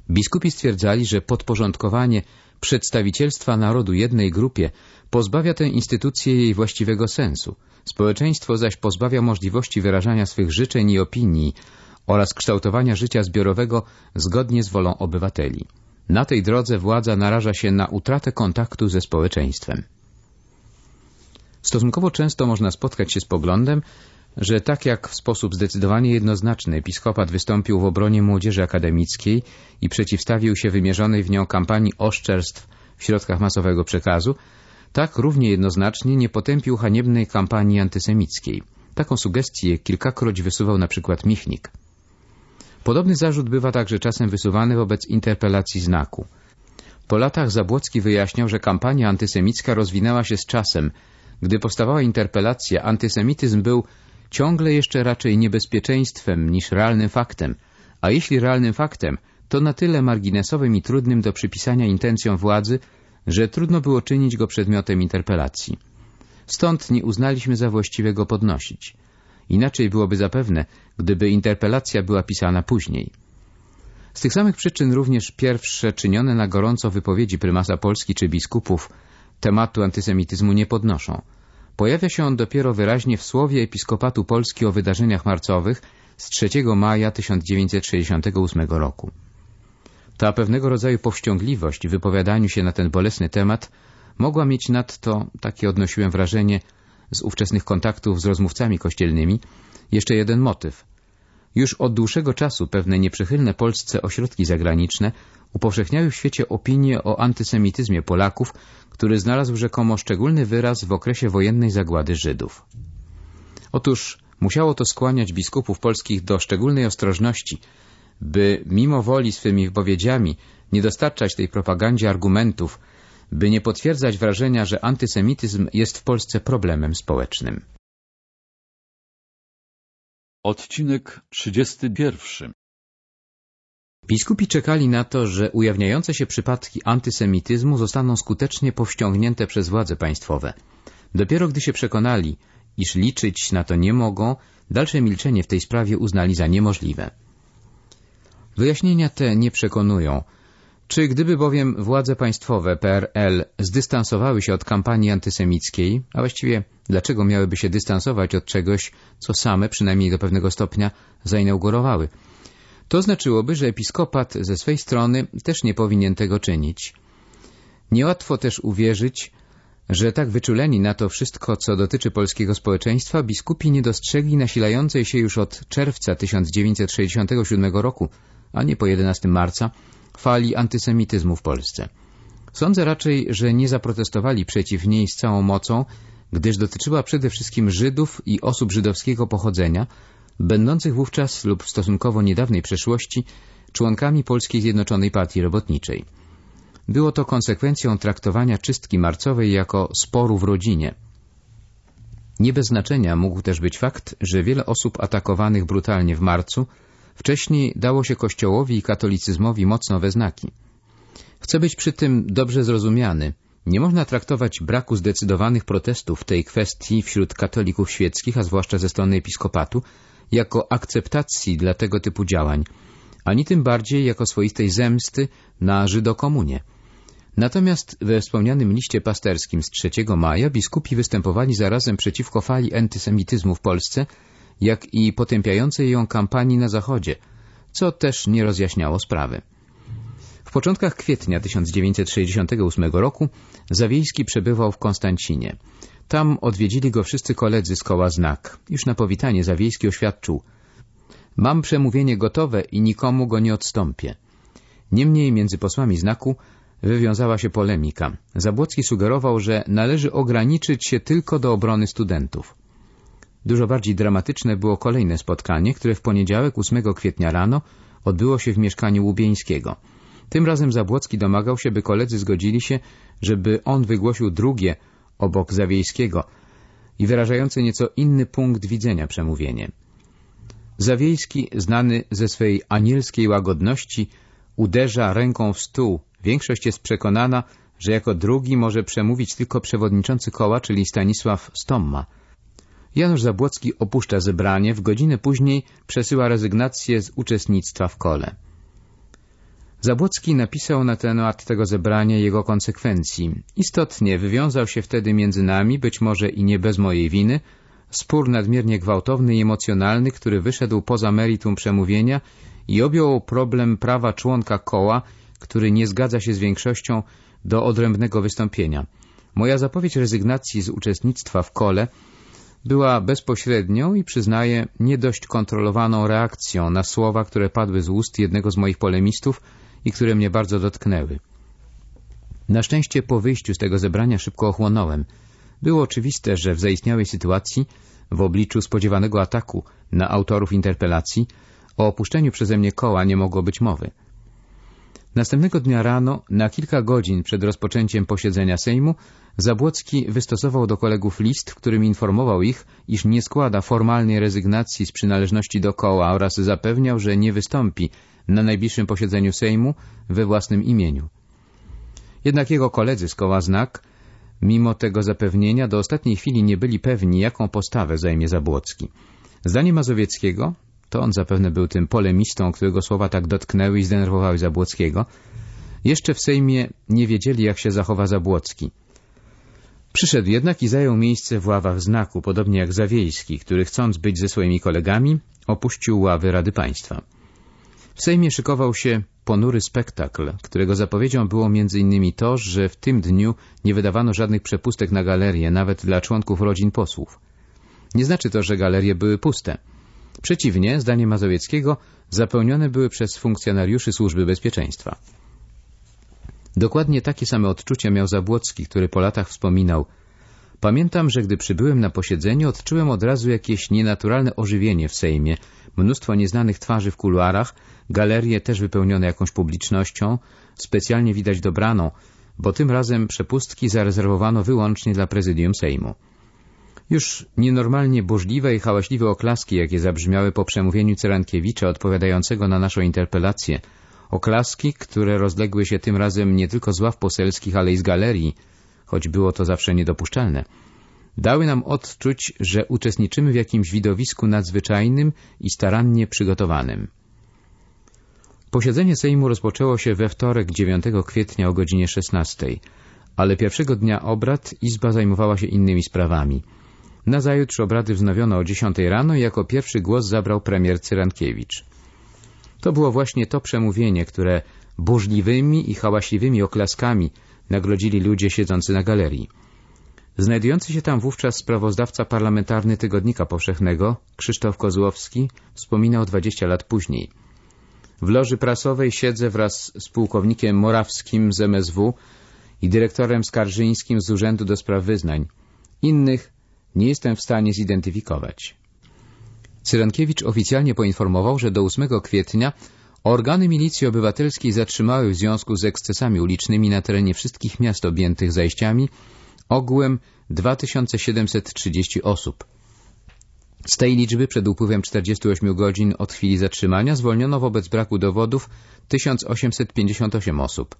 Biskupi stwierdzali, że podporządkowanie przedstawicielstwa narodu jednej grupie pozbawia tę instytucję jej właściwego sensu, społeczeństwo zaś pozbawia możliwości wyrażania swych życzeń i opinii oraz kształtowania życia zbiorowego zgodnie z wolą obywateli. Na tej drodze władza naraża się na utratę kontaktu ze społeczeństwem. Stosunkowo często można spotkać się z poglądem, że tak jak w sposób zdecydowanie jednoznaczny episkopat wystąpił w obronie młodzieży akademickiej i przeciwstawił się wymierzonej w nią kampanii oszczerstw w środkach masowego przekazu, tak równie jednoznacznie nie potępił haniebnej kampanii antysemickiej. Taką sugestię kilkakroć wysuwał na przykład Michnik. Podobny zarzut bywa także czasem wysuwany wobec interpelacji znaku. Po latach Zabłocki wyjaśniał, że kampania antysemicka rozwinęła się z czasem. Gdy powstawała interpelacja, antysemityzm był ciągle jeszcze raczej niebezpieczeństwem niż realnym faktem, a jeśli realnym faktem, to na tyle marginesowym i trudnym do przypisania intencjom władzy, że trudno było czynić go przedmiotem interpelacji. Stąd nie uznaliśmy za właściwe go podnosić. Inaczej byłoby zapewne, gdyby interpelacja była pisana później. Z tych samych przyczyn również pierwsze czynione na gorąco wypowiedzi prymasa Polski czy biskupów tematu antysemityzmu nie podnoszą. Pojawia się on dopiero wyraźnie w słowie Episkopatu Polski o wydarzeniach marcowych z 3 maja 1968 roku. Ta pewnego rodzaju powściągliwość w wypowiadaniu się na ten bolesny temat mogła mieć nadto, takie odnosiłem wrażenie, z ówczesnych kontaktów z rozmówcami kościelnymi, jeszcze jeden motyw. Już od dłuższego czasu pewne nieprzychylne Polsce ośrodki zagraniczne upowszechniały w świecie opinie o antysemityzmie Polaków, który znalazł rzekomo szczególny wyraz w okresie wojennej zagłady Żydów. Otóż musiało to skłaniać biskupów polskich do szczególnej ostrożności, by mimo woli swymi wypowiedziami nie dostarczać tej propagandzie argumentów, by nie potwierdzać wrażenia, że antysemityzm jest w Polsce problemem społecznym. Odcinek 31 Biskupi czekali na to, że ujawniające się przypadki antysemityzmu zostaną skutecznie powściągnięte przez władze państwowe. Dopiero gdy się przekonali, iż liczyć na to nie mogą, dalsze milczenie w tej sprawie uznali za niemożliwe. Wyjaśnienia te nie przekonują, czy gdyby bowiem władze państwowe PRL zdystansowały się od kampanii antysemickiej, a właściwie dlaczego miałyby się dystansować od czegoś, co same, przynajmniej do pewnego stopnia, zainaugurowały? To znaczyłoby, że episkopat ze swej strony też nie powinien tego czynić. Niełatwo też uwierzyć, że tak wyczuleni na to wszystko, co dotyczy polskiego społeczeństwa, biskupi nie dostrzegli nasilającej się już od czerwca 1967 roku, a nie po 11 marca, fali antysemityzmu w Polsce. Sądzę raczej, że nie zaprotestowali przeciw niej z całą mocą, gdyż dotyczyła przede wszystkim Żydów i osób żydowskiego pochodzenia, będących wówczas lub w stosunkowo niedawnej przeszłości członkami Polskiej Zjednoczonej Partii Robotniczej. Było to konsekwencją traktowania czystki marcowej jako sporu w rodzinie. Nie bez znaczenia mógł też być fakt, że wiele osób atakowanych brutalnie w marcu Wcześniej dało się Kościołowi i katolicyzmowi mocno we znaki. Chcę być przy tym dobrze zrozumiany. Nie można traktować braku zdecydowanych protestów w tej kwestii wśród katolików świeckich, a zwłaszcza ze strony episkopatu, jako akceptacji dla tego typu działań, ani tym bardziej jako swoistej zemsty na Żydokomunie. Natomiast we wspomnianym liście pasterskim z 3 maja biskupi występowali zarazem przeciwko fali antysemityzmu w Polsce, jak i potępiającej ją kampanii na Zachodzie, co też nie rozjaśniało sprawy. W początkach kwietnia 1968 roku Zawiejski przebywał w Konstancinie. Tam odwiedzili go wszyscy koledzy z koła Znak. Już na powitanie Zawiejski oświadczył Mam przemówienie gotowe i nikomu go nie odstąpię. Niemniej między posłami Znaku wywiązała się polemika. Zabłocki sugerował, że należy ograniczyć się tylko do obrony studentów. Dużo bardziej dramatyczne było kolejne spotkanie, które w poniedziałek 8 kwietnia rano odbyło się w mieszkaniu Łubieńskiego. Tym razem Zabłocki domagał się, by koledzy zgodzili się, żeby on wygłosił drugie, obok Zawiejskiego, i wyrażające nieco inny punkt widzenia przemówienie. Zawiejski, znany ze swej anielskiej łagodności, uderza ręką w stół. Większość jest przekonana, że jako drugi może przemówić tylko przewodniczący koła, czyli Stanisław Stomma. Janusz Zabłocki opuszcza zebranie, w godzinę później przesyła rezygnację z uczestnictwa w kole. Zabłocki napisał na temat tego zebrania jego konsekwencji. Istotnie wywiązał się wtedy między nami, być może i nie bez mojej winy, spór nadmiernie gwałtowny i emocjonalny, który wyszedł poza meritum przemówienia i objął problem prawa członka koła, który nie zgadza się z większością do odrębnego wystąpienia. Moja zapowiedź rezygnacji z uczestnictwa w kole była bezpośrednią i przyznaję nie dość kontrolowaną reakcją na słowa, które padły z ust jednego z moich polemistów i które mnie bardzo dotknęły. Na szczęście po wyjściu z tego zebrania szybko ochłonąłem. Było oczywiste, że w zaistniałej sytuacji, w obliczu spodziewanego ataku na autorów interpelacji, o opuszczeniu przeze mnie koła nie mogło być mowy. Następnego dnia rano, na kilka godzin przed rozpoczęciem posiedzenia Sejmu, Zabłocki wystosował do kolegów list, w którym informował ich, iż nie składa formalnej rezygnacji z przynależności do koła oraz zapewniał, że nie wystąpi na najbliższym posiedzeniu Sejmu we własnym imieniu. Jednak jego koledzy z koła Znak, mimo tego zapewnienia, do ostatniej chwili nie byli pewni, jaką postawę zajmie Zabłocki. Zdaniem Mazowieckiego, to on zapewne był tym polemistą, którego słowa tak dotknęły i zdenerwowały Zabłockiego, jeszcze w Sejmie nie wiedzieli, jak się zachowa Zabłocki. Przyszedł jednak i zajął miejsce w ławach znaku, podobnie jak Zawiejski, który chcąc być ze swoimi kolegami, opuścił ławy Rady Państwa. W Sejmie szykował się ponury spektakl, którego zapowiedzią było m.in. to, że w tym dniu nie wydawano żadnych przepustek na galerie, nawet dla członków rodzin posłów. Nie znaczy to, że galerie były puste. Przeciwnie, zdaniem Mazowieckiego, zapełnione były przez funkcjonariuszy Służby Bezpieczeństwa. Dokładnie takie same odczucia miał Zabłocki, który po latach wspominał. Pamiętam, że gdy przybyłem na posiedzenie, odczułem od razu jakieś nienaturalne ożywienie w Sejmie, mnóstwo nieznanych twarzy w kuluarach, galerie też wypełnione jakąś publicznością, specjalnie widać dobraną, bo tym razem przepustki zarezerwowano wyłącznie dla prezydium Sejmu. Już nienormalnie burzliwe i hałaśliwe oklaski, jakie zabrzmiały po przemówieniu Cerankiewicza odpowiadającego na naszą interpelację, oklaski, które rozległy się tym razem nie tylko z ław poselskich, ale i z galerii, choć było to zawsze niedopuszczalne, dały nam odczuć, że uczestniczymy w jakimś widowisku nadzwyczajnym i starannie przygotowanym. Posiedzenie Sejmu rozpoczęło się we wtorek 9 kwietnia o godzinie 16, ale pierwszego dnia obrad Izba zajmowała się innymi sprawami. Nazajutrz obrady wznowiono o 10 rano i jako pierwszy głos zabrał premier Cyrankiewicz. To było właśnie to przemówienie, które burzliwymi i hałaśliwymi oklaskami nagrodzili ludzie siedzący na galerii. Znajdujący się tam wówczas sprawozdawca parlamentarny Tygodnika Powszechnego, Krzysztof Kozłowski, wspominał 20 lat później. W loży prasowej siedzę wraz z pułkownikiem Morawskim z MSW i dyrektorem Skarżyńskim z Urzędu do Spraw Wyznań. Innych nie jestem w stanie zidentyfikować. Cyrankiewicz oficjalnie poinformował, że do 8 kwietnia organy milicji obywatelskiej zatrzymały w związku z ekscesami ulicznymi na terenie wszystkich miast objętych zajściami ogółem 2730 osób. Z tej liczby przed upływem 48 godzin od chwili zatrzymania zwolniono wobec braku dowodów 1858 osób.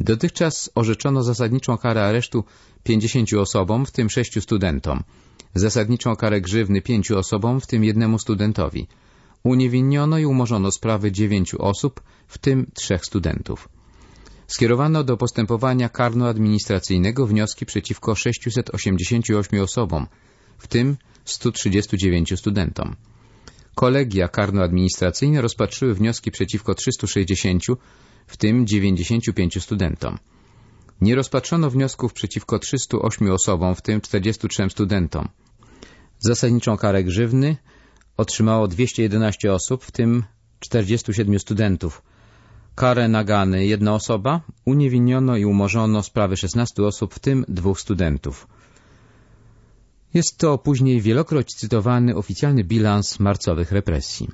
Dotychczas orzeczono zasadniczą karę aresztu 50 osobom, w tym 6 studentom. Zasadniczą karę grzywny 5 osobom, w tym jednemu studentowi. Uniewinniono i umorzono sprawy 9 osób, w tym 3 studentów. Skierowano do postępowania karno-administracyjnego wnioski przeciwko 688 osobom, w tym 139 studentom. Kolegia karno-administracyjne rozpatrzyły wnioski przeciwko 360, w tym 95 studentom. Nie rozpatrzono wniosków przeciwko 308 osobom, w tym 43 studentom. Zasadniczą karę grzywny otrzymało 211 osób, w tym 47 studentów. Karę nagany jedna osoba, uniewinniono i umorzono sprawy 16 osób, w tym dwóch studentów. Jest to później wielokroć cytowany oficjalny bilans marcowych represji.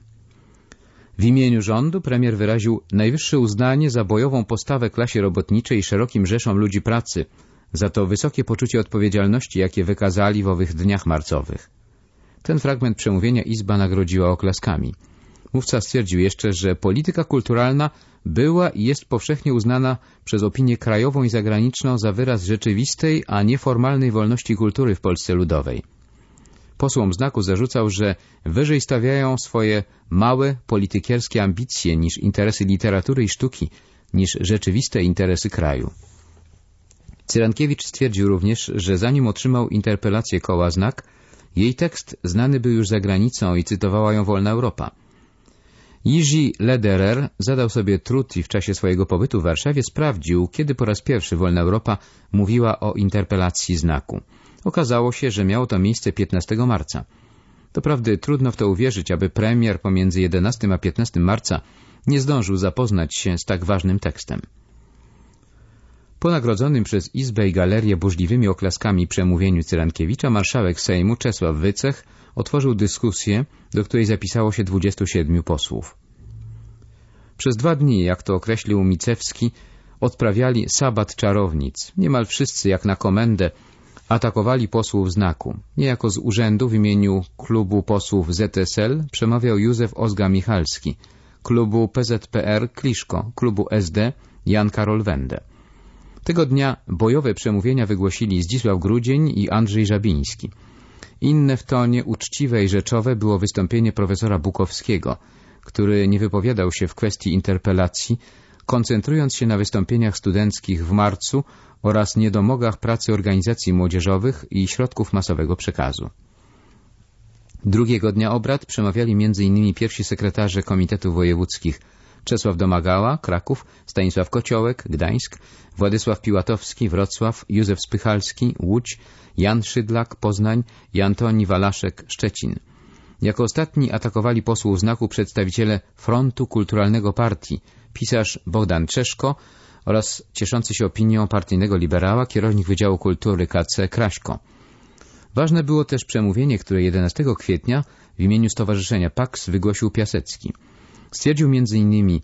W imieniu rządu premier wyraził najwyższe uznanie za bojową postawę klasie robotniczej i szerokim rzeszom ludzi pracy, za to wysokie poczucie odpowiedzialności, jakie wykazali w owych dniach marcowych. Ten fragment przemówienia Izba nagrodziła oklaskami. Mówca stwierdził jeszcze, że polityka kulturalna była i jest powszechnie uznana przez opinię krajową i zagraniczną za wyraz rzeczywistej, a nieformalnej wolności kultury w Polsce Ludowej. Posłom znaku zarzucał, że wyżej stawiają swoje małe politykierskie ambicje niż interesy literatury i sztuki, niż rzeczywiste interesy kraju. Cyrankiewicz stwierdził również, że zanim otrzymał interpelację koła znak, jej tekst znany był już za granicą i cytowała ją Wolna Europa. Jiří Lederer zadał sobie trud i w czasie swojego pobytu w Warszawie sprawdził, kiedy po raz pierwszy Wolna Europa mówiła o interpelacji znaku. Okazało się, że miało to miejsce 15 marca. Doprawdy trudno w to uwierzyć, aby premier pomiędzy 11 a 15 marca nie zdążył zapoznać się z tak ważnym tekstem. Po nagrodzonym przez Izbę i Galerię burzliwymi oklaskami przemówieniu Cyrankiewicza marszałek Sejmu Czesław Wycech otworzył dyskusję, do której zapisało się 27 posłów. Przez dwa dni, jak to określił Micewski, odprawiali sabat czarownic. Niemal wszyscy, jak na komendę, atakowali posłów znaku. Niejako z urzędu w imieniu klubu posłów ZSL przemawiał Józef Ozga Michalski, klubu PZPR Kliszko, klubu SD Jan Karol Wende. Tego dnia bojowe przemówienia wygłosili Zdzisław Grudzień i Andrzej Żabiński. Inne w tonie uczciwe i rzeczowe było wystąpienie profesora Bukowskiego, który nie wypowiadał się w kwestii interpelacji, koncentrując się na wystąpieniach studenckich w marcu oraz niedomogach pracy organizacji młodzieżowych i środków masowego przekazu. Drugiego dnia obrad przemawiali m.in. pierwsi sekretarze Komitetów Wojewódzkich Czesław Domagała, Kraków, Stanisław Kociołek, Gdańsk, Władysław Piłatowski, Wrocław, Józef Spychalski, Łódź, Jan Szydlak, Poznań i Antoni Walaszek, Szczecin. Jako ostatni atakowali posłów znaku przedstawiciele Frontu Kulturalnego Partii, pisarz Bogdan Czeszko oraz cieszący się opinią partyjnego liberała, kierownik Wydziału Kultury KC Kraśko. Ważne było też przemówienie, które 11 kwietnia w imieniu Stowarzyszenia PAX wygłosił Piasecki. Stwierdził m.in.,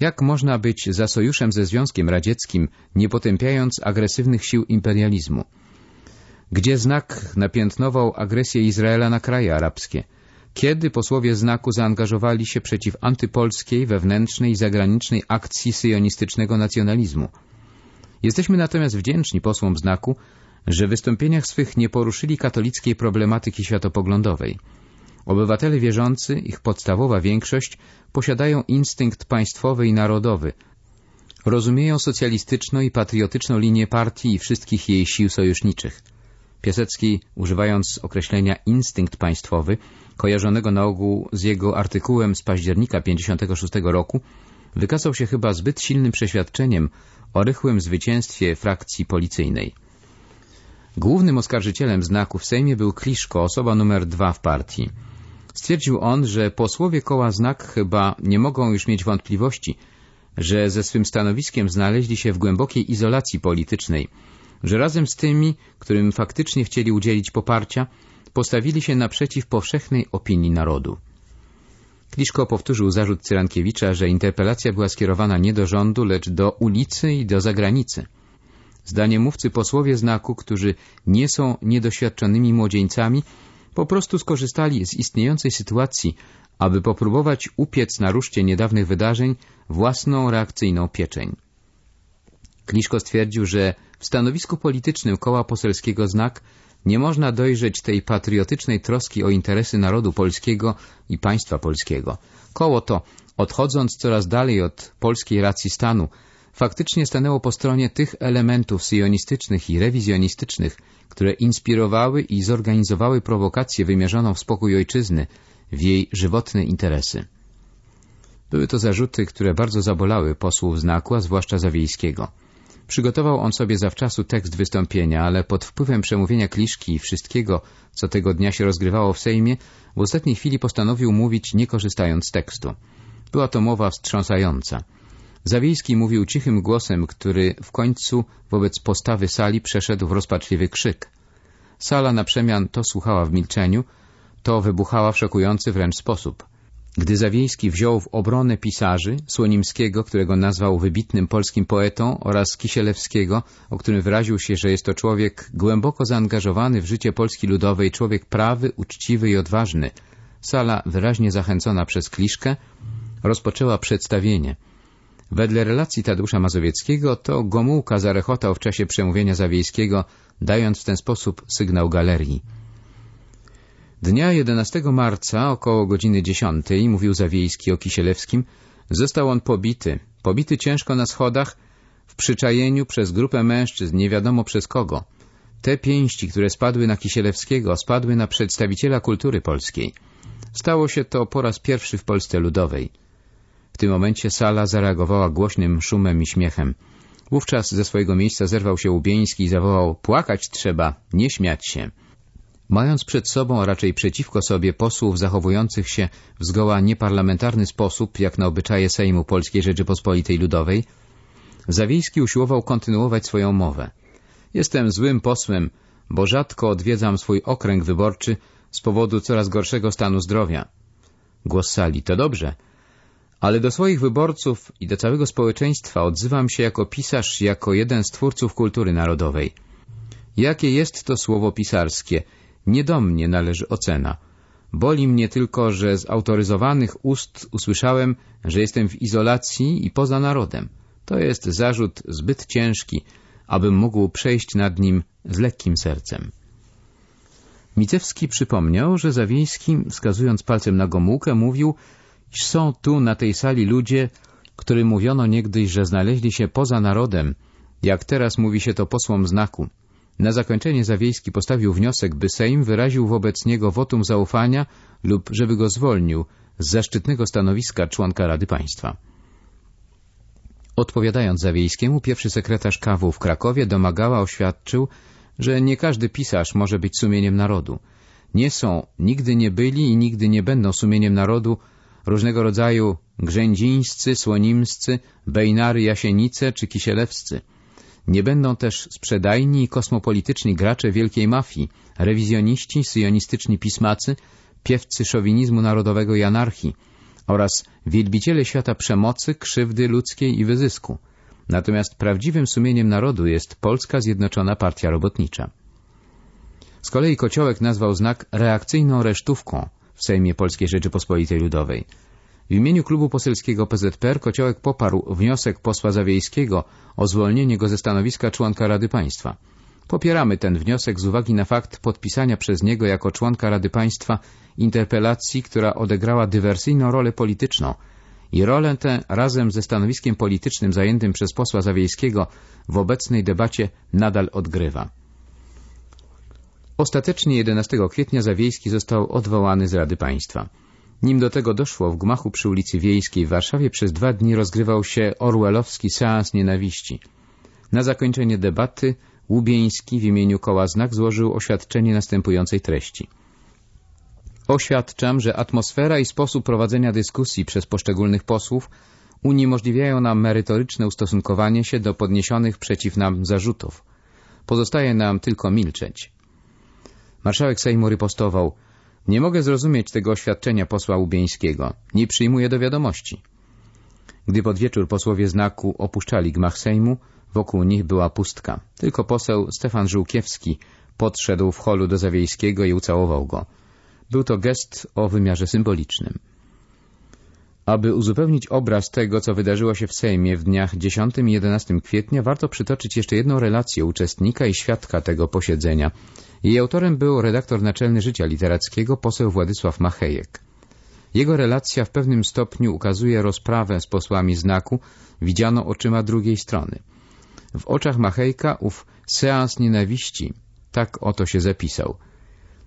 jak można być za sojuszem ze Związkiem Radzieckim, nie potępiając agresywnych sił imperializmu? Gdzie znak napiętnował agresję Izraela na kraje arabskie? Kiedy posłowie znaku zaangażowali się przeciw antypolskiej, wewnętrznej i zagranicznej akcji syjonistycznego nacjonalizmu? Jesteśmy natomiast wdzięczni posłom znaku, że w wystąpieniach swych nie poruszyli katolickiej problematyki światopoglądowej. Obywatele wierzący, ich podstawowa większość, posiadają instynkt państwowy i narodowy, rozumieją socjalistyczną i patriotyczną linię partii i wszystkich jej sił sojuszniczych. Piasecki, używając określenia instynkt państwowy, kojarzonego na ogół z jego artykułem z października 56 roku, wykazał się chyba zbyt silnym przeświadczeniem o rychłym zwycięstwie frakcji policyjnej. Głównym oskarżycielem znaku w Sejmie był Kliszko, osoba numer dwa w partii. Stwierdził on, że posłowie koła znak chyba nie mogą już mieć wątpliwości, że ze swym stanowiskiem znaleźli się w głębokiej izolacji politycznej, że razem z tymi, którym faktycznie chcieli udzielić poparcia, postawili się naprzeciw powszechnej opinii narodu. Kliszko powtórzył zarzut Cyrankiewicza, że interpelacja była skierowana nie do rządu, lecz do ulicy i do zagranicy. Zdaniem mówcy posłowie znaku, którzy nie są niedoświadczonymi młodzieńcami, po prostu skorzystali z istniejącej sytuacji, aby popróbować upiec na ruszcie niedawnych wydarzeń własną reakcyjną pieczeń. Kliszko stwierdził, że w stanowisku politycznym koła poselskiego Znak nie można dojrzeć tej patriotycznej troski o interesy narodu polskiego i państwa polskiego. Koło to, odchodząc coraz dalej od polskiej racji stanu, faktycznie stanęło po stronie tych elementów syjonistycznych i rewizjonistycznych, które inspirowały i zorganizowały prowokację wymierzoną w spokój ojczyzny, w jej żywotne interesy. Były to zarzuty, które bardzo zabolały posłów znaku, a zwłaszcza Zawiejskiego. Przygotował on sobie zawczasu tekst wystąpienia, ale pod wpływem przemówienia Kliszki i wszystkiego, co tego dnia się rozgrywało w Sejmie, w ostatniej chwili postanowił mówić nie korzystając z tekstu. Była to mowa wstrząsająca. Zawiejski mówił cichym głosem, który w końcu wobec postawy sali przeszedł w rozpaczliwy krzyk. Sala na przemian to słuchała w milczeniu, to wybuchała w szokujący wręcz sposób. Gdy Zawiejski wziął w obronę pisarzy, Słonimskiego, którego nazwał wybitnym polskim poetą, oraz Kisielewskiego, o którym wyraził się, że jest to człowiek głęboko zaangażowany w życie Polski Ludowej, człowiek prawy, uczciwy i odważny, sala, wyraźnie zachęcona przez Kliszkę, rozpoczęła przedstawienie. Wedle relacji Tadeusza Mazowieckiego to Gomułka zarechotał w czasie przemówienia Zawiejskiego, dając w ten sposób sygnał galerii. Dnia 11 marca około godziny 10 mówił Zawiejski o Kisielewskim, został on pobity, pobity ciężko na schodach, w przyczajeniu przez grupę mężczyzn, nie wiadomo przez kogo. Te pięści, które spadły na Kisielewskiego, spadły na przedstawiciela kultury polskiej. Stało się to po raz pierwszy w Polsce Ludowej. W tym momencie sala zareagowała głośnym szumem i śmiechem. Wówczas ze swojego miejsca zerwał się Łubieński i zawołał — płakać trzeba, nie śmiać się. Mając przed sobą, a raczej przeciwko sobie posłów zachowujących się w zgoła nieparlamentarny sposób, jak na obyczaje Sejmu Polskiej Rzeczypospolitej Ludowej, Zawiejski usiłował kontynuować swoją mowę. Jestem złym posłem, bo rzadko odwiedzam swój okręg wyborczy z powodu coraz gorszego stanu zdrowia. Głos sali, to dobrze, ale do swoich wyborców i do całego społeczeństwa odzywam się jako pisarz, jako jeden z twórców kultury narodowej. Jakie jest to słowo pisarskie? Nie do mnie należy ocena. Boli mnie tylko, że z autoryzowanych ust usłyszałem, że jestem w izolacji i poza narodem. To jest zarzut zbyt ciężki, abym mógł przejść nad nim z lekkim sercem. Micewski przypomniał, że Zawiejski, wskazując palcem na Gomułkę, mówił, iż są tu na tej sali ludzie, którym mówiono niegdyś, że znaleźli się poza narodem, jak teraz mówi się to posłom znaku. Na zakończenie Zawiejski postawił wniosek, by Sejm wyraził wobec niego wotum zaufania lub żeby go zwolnił z zaszczytnego stanowiska członka Rady Państwa. Odpowiadając Zawiejskiemu, pierwszy sekretarz KW w Krakowie domagała oświadczył, że nie każdy pisarz może być sumieniem narodu. Nie są, nigdy nie byli i nigdy nie będą sumieniem narodu różnego rodzaju grzędzińscy, słonimscy, bejnary, jasienice czy kisielewscy. Nie będą też sprzedajni i kosmopolityczni gracze wielkiej mafii, rewizjoniści, syjonistyczni pismacy, piewcy szowinizmu narodowego i anarchii oraz wielbiciele świata przemocy, krzywdy ludzkiej i wyzysku. Natomiast prawdziwym sumieniem narodu jest Polska Zjednoczona Partia Robotnicza. Z kolei Kociołek nazwał znak reakcyjną resztówką w Sejmie Polskiej Rzeczypospolitej Ludowej. W imieniu klubu poselskiego PZPR Kociołek poparł wniosek posła Zawiejskiego o zwolnienie go ze stanowiska członka Rady Państwa. Popieramy ten wniosek z uwagi na fakt podpisania przez niego jako członka Rady Państwa interpelacji, która odegrała dywersyjną rolę polityczną i rolę tę razem ze stanowiskiem politycznym zajętym przez posła Zawiejskiego w obecnej debacie nadal odgrywa. Ostatecznie 11 kwietnia Zawiejski został odwołany z Rady Państwa. Nim do tego doszło, w gmachu przy ulicy Wiejskiej w Warszawie przez dwa dni rozgrywał się orwellowski seans nienawiści. Na zakończenie debaty Łubieński w imieniu koła Znak złożył oświadczenie następującej treści. Oświadczam, że atmosfera i sposób prowadzenia dyskusji przez poszczególnych posłów uniemożliwiają nam merytoryczne ustosunkowanie się do podniesionych przeciw nam zarzutów. Pozostaje nam tylko milczeć. Marszałek Sejmu ripostował — nie mogę zrozumieć tego oświadczenia posła Łubieńskiego. Nie przyjmuję do wiadomości. Gdy pod wieczór posłowie znaku opuszczali gmach Sejmu, wokół nich była pustka. Tylko poseł Stefan Żółkiewski podszedł w holu do Zawiejskiego i ucałował go. Był to gest o wymiarze symbolicznym. Aby uzupełnić obraz tego, co wydarzyło się w Sejmie w dniach 10 i 11 kwietnia, warto przytoczyć jeszcze jedną relację uczestnika i świadka tego posiedzenia. Jej autorem był redaktor naczelny Życia Literackiego, poseł Władysław Machejek. Jego relacja w pewnym stopniu ukazuje rozprawę z posłami znaku, widzianą oczyma drugiej strony. W oczach Machejka ów seans nienawiści, tak oto się zapisał.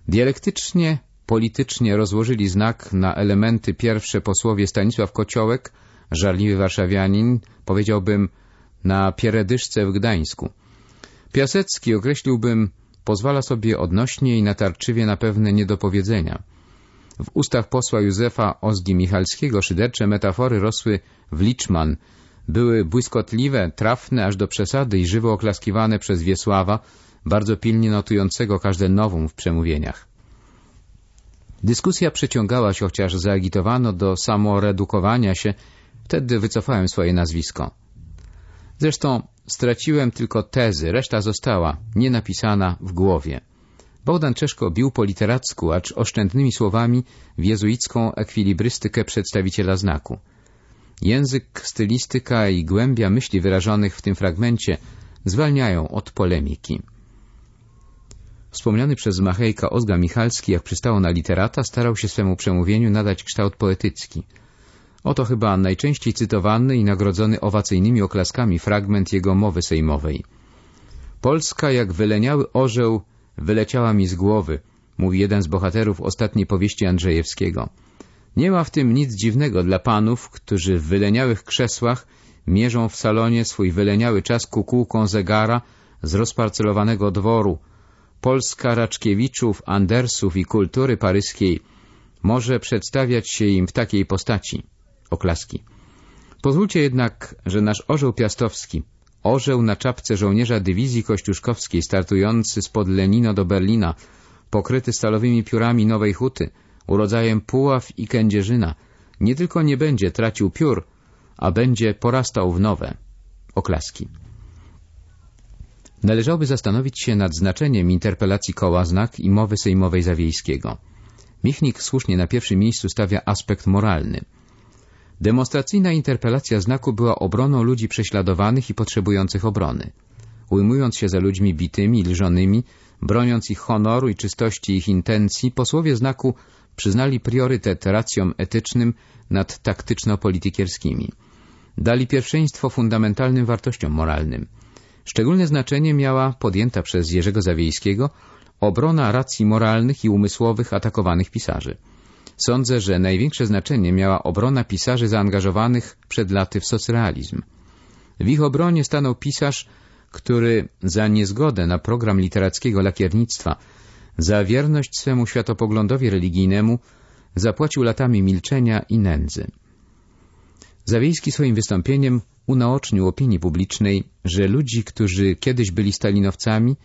Dialektycznie politycznie rozłożyli znak na elementy pierwsze posłowie Stanisław Kociołek, żarliwy warszawianin, powiedziałbym, na pieredyszce w Gdańsku. Piasecki określiłbym, pozwala sobie odnośnie i natarczywie na pewne niedopowiedzenia. W ustach posła Józefa Ozgi Michalskiego szydercze metafory rosły w liczman, były błyskotliwe, trafne aż do przesady i żywo oklaskiwane przez Wiesława, bardzo pilnie notującego każde nowum w przemówieniach. Dyskusja przeciągała się, chociaż zaagitowano do samoredukowania się, wtedy wycofałem swoje nazwisko. Zresztą straciłem tylko tezy, reszta została, nienapisana w głowie. Bogdan Czeszko bił po literacku, acz oszczędnymi słowami w jezuicką ekwilibrystykę przedstawiciela znaku. Język, stylistyka i głębia myśli wyrażonych w tym fragmencie zwalniają od polemiki. Wspomniany przez Machejka Ozga Michalski, jak przystało na literata, starał się swemu przemówieniu nadać kształt poetycki. Oto chyba najczęściej cytowany i nagrodzony owacyjnymi oklaskami fragment jego mowy sejmowej. Polska jak wyleniały orzeł wyleciała mi z głowy, mówi jeden z bohaterów ostatniej powieści Andrzejewskiego. Nie ma w tym nic dziwnego dla panów, którzy w wyleniałych krzesłach mierzą w salonie swój wyleniały czas kukułką zegara z rozparcelowanego dworu, Polska Raczkiewiczów, Andersów i kultury paryskiej może przedstawiać się im w takiej postaci. Oklaski. Pozwólcie jednak, że nasz orzeł piastowski, orzeł na czapce żołnierza dywizji kościuszkowskiej startujący spod Lenino do Berlina, pokryty stalowymi piórami nowej huty, urodzajem Puław i Kędzierzyna, nie tylko nie będzie tracił piór, a będzie porastał w nowe. Oklaski. Należałoby zastanowić się nad znaczeniem interpelacji koła znak i mowy sejmowej Zawiejskiego. Michnik słusznie na pierwszym miejscu stawia aspekt moralny. Demonstracyjna interpelacja znaku była obroną ludzi prześladowanych i potrzebujących obrony. Ujmując się za ludźmi bitymi i lżonymi, broniąc ich honoru i czystości ich intencji, posłowie znaku przyznali priorytet racjom etycznym nad taktyczno-politykierskimi. Dali pierwszeństwo fundamentalnym wartościom moralnym – Szczególne znaczenie miała podjęta przez Jerzego Zawiejskiego obrona racji moralnych i umysłowych atakowanych pisarzy. Sądzę, że największe znaczenie miała obrona pisarzy zaangażowanych przed laty w socrealizm. W ich obronie stanął pisarz, który za niezgodę na program literackiego lakiernictwa, za wierność swemu światopoglądowi religijnemu zapłacił latami milczenia i nędzy. Zawiejski swoim wystąpieniem unaocznił opinii publicznej, że ludzi, którzy kiedyś byli stalinowcami,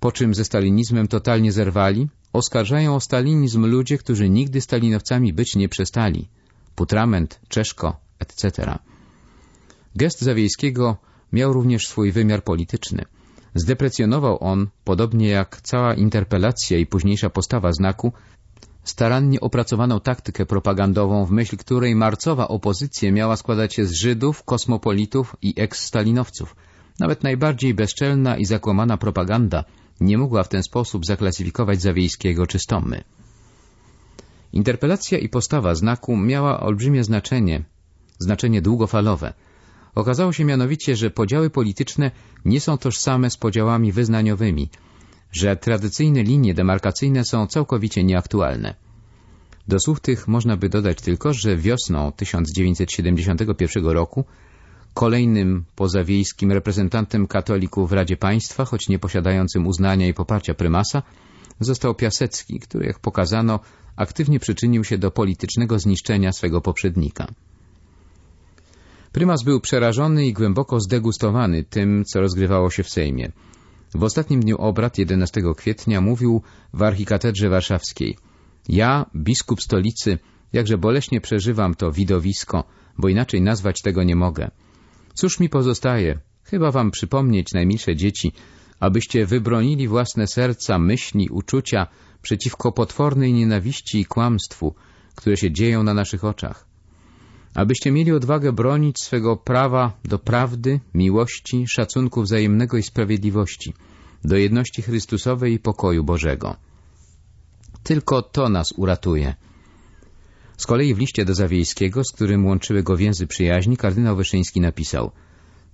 po czym ze stalinizmem totalnie zerwali, oskarżają o stalinizm ludzie, którzy nigdy stalinowcami być nie przestali. Putrament, Czeszko, etc. Gest Zawiejskiego miał również swój wymiar polityczny. Zdeprecjonował on, podobnie jak cała interpelacja i późniejsza postawa znaku, starannie opracowaną taktykę propagandową, w myśl której marcowa opozycja miała składać się z Żydów, kosmopolitów i eks-stalinowców. Nawet najbardziej bezczelna i zakłamana propaganda nie mogła w ten sposób zaklasyfikować Zawiejskiego czy Stomy. Interpelacja i postawa znaku miała olbrzymie znaczenie, znaczenie długofalowe. Okazało się mianowicie, że podziały polityczne nie są tożsame z podziałami wyznaniowymi – że tradycyjne linie demarkacyjne są całkowicie nieaktualne. Do słów tych można by dodać tylko, że wiosną 1971 roku kolejnym pozawiejskim reprezentantem katolików w Radzie Państwa, choć nie posiadającym uznania i poparcia prymasa, został Piasecki, który, jak pokazano, aktywnie przyczynił się do politycznego zniszczenia swego poprzednika. Prymas był przerażony i głęboko zdegustowany tym, co rozgrywało się w Sejmie. W ostatnim dniu obrad 11 kwietnia mówił w archikatedrze warszawskiej Ja, biskup stolicy, jakże boleśnie przeżywam to widowisko, bo inaczej nazwać tego nie mogę. Cóż mi pozostaje? Chyba wam przypomnieć, najmilsze dzieci, abyście wybronili własne serca, myśli, uczucia przeciwko potwornej nienawiści i kłamstwu, które się dzieją na naszych oczach. Abyście mieli odwagę bronić swego prawa do prawdy, miłości, szacunku wzajemnego i sprawiedliwości, do jedności Chrystusowej i pokoju Bożego. Tylko to nas uratuje. Z kolei w liście do Zawiejskiego, z którym łączyły go więzy przyjaźni, kardynał Wyszyński napisał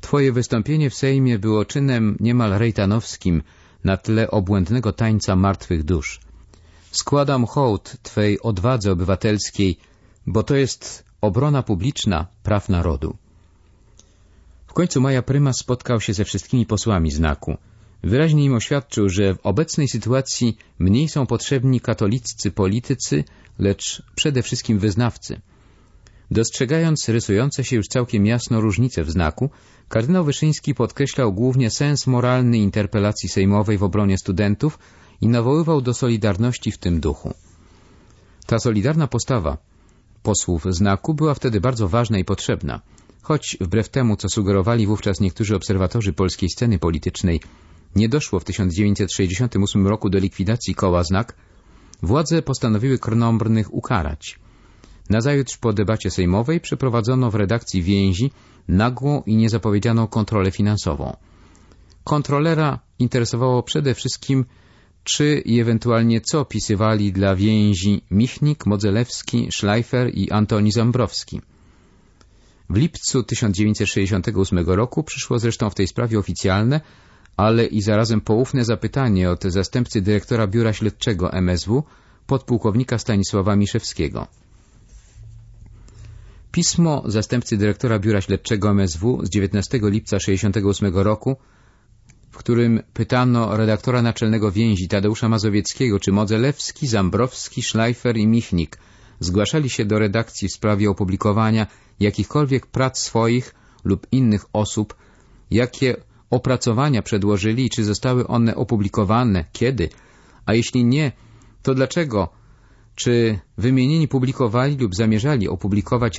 Twoje wystąpienie w Sejmie było czynem niemal rejtanowskim na tle obłędnego tańca martwych dusz. Składam hołd Twej odwadze obywatelskiej, bo to jest obrona publiczna praw narodu. W końcu maja prymas spotkał się ze wszystkimi posłami znaku. Wyraźnie im oświadczył, że w obecnej sytuacji mniej są potrzebni katoliccy politycy, lecz przede wszystkim wyznawcy. Dostrzegając rysujące się już całkiem jasno różnice w znaku, kardynał Wyszyński podkreślał głównie sens moralny interpelacji sejmowej w obronie studentów i nawoływał do solidarności w tym duchu. Ta solidarna postawa posłów znaku była wtedy bardzo ważna i potrzebna, choć wbrew temu, co sugerowali wówczas niektórzy obserwatorzy polskiej sceny politycznej, nie doszło w 1968 roku do likwidacji koła znak, władze postanowiły Krnąbrnych ukarać. Nazajutrz po debacie sejmowej przeprowadzono w redakcji więzi nagłą i niezapowiedzianą kontrolę finansową. Kontrolera interesowało przede wszystkim, czy i ewentualnie co pisywali dla więzi Michnik, Modzelewski, Schleifer i Antoni Zambrowski. W lipcu 1968 roku przyszło zresztą w tej sprawie oficjalne, ale i zarazem poufne zapytanie od zastępcy dyrektora Biura Śledczego MSW, podpułkownika Stanisława Miszewskiego. Pismo zastępcy dyrektora Biura Śledczego MSW z 19 lipca 1968 roku, którym pytano redaktora naczelnego więzi Tadeusza Mazowieckiego, czy Modzelewski, Zambrowski, Schleifer i Michnik zgłaszali się do redakcji w sprawie opublikowania jakichkolwiek prac swoich lub innych osób, jakie opracowania przedłożyli i czy zostały one opublikowane, kiedy, a jeśli nie, to dlaczego, czy wymienieni publikowali lub zamierzali opublikować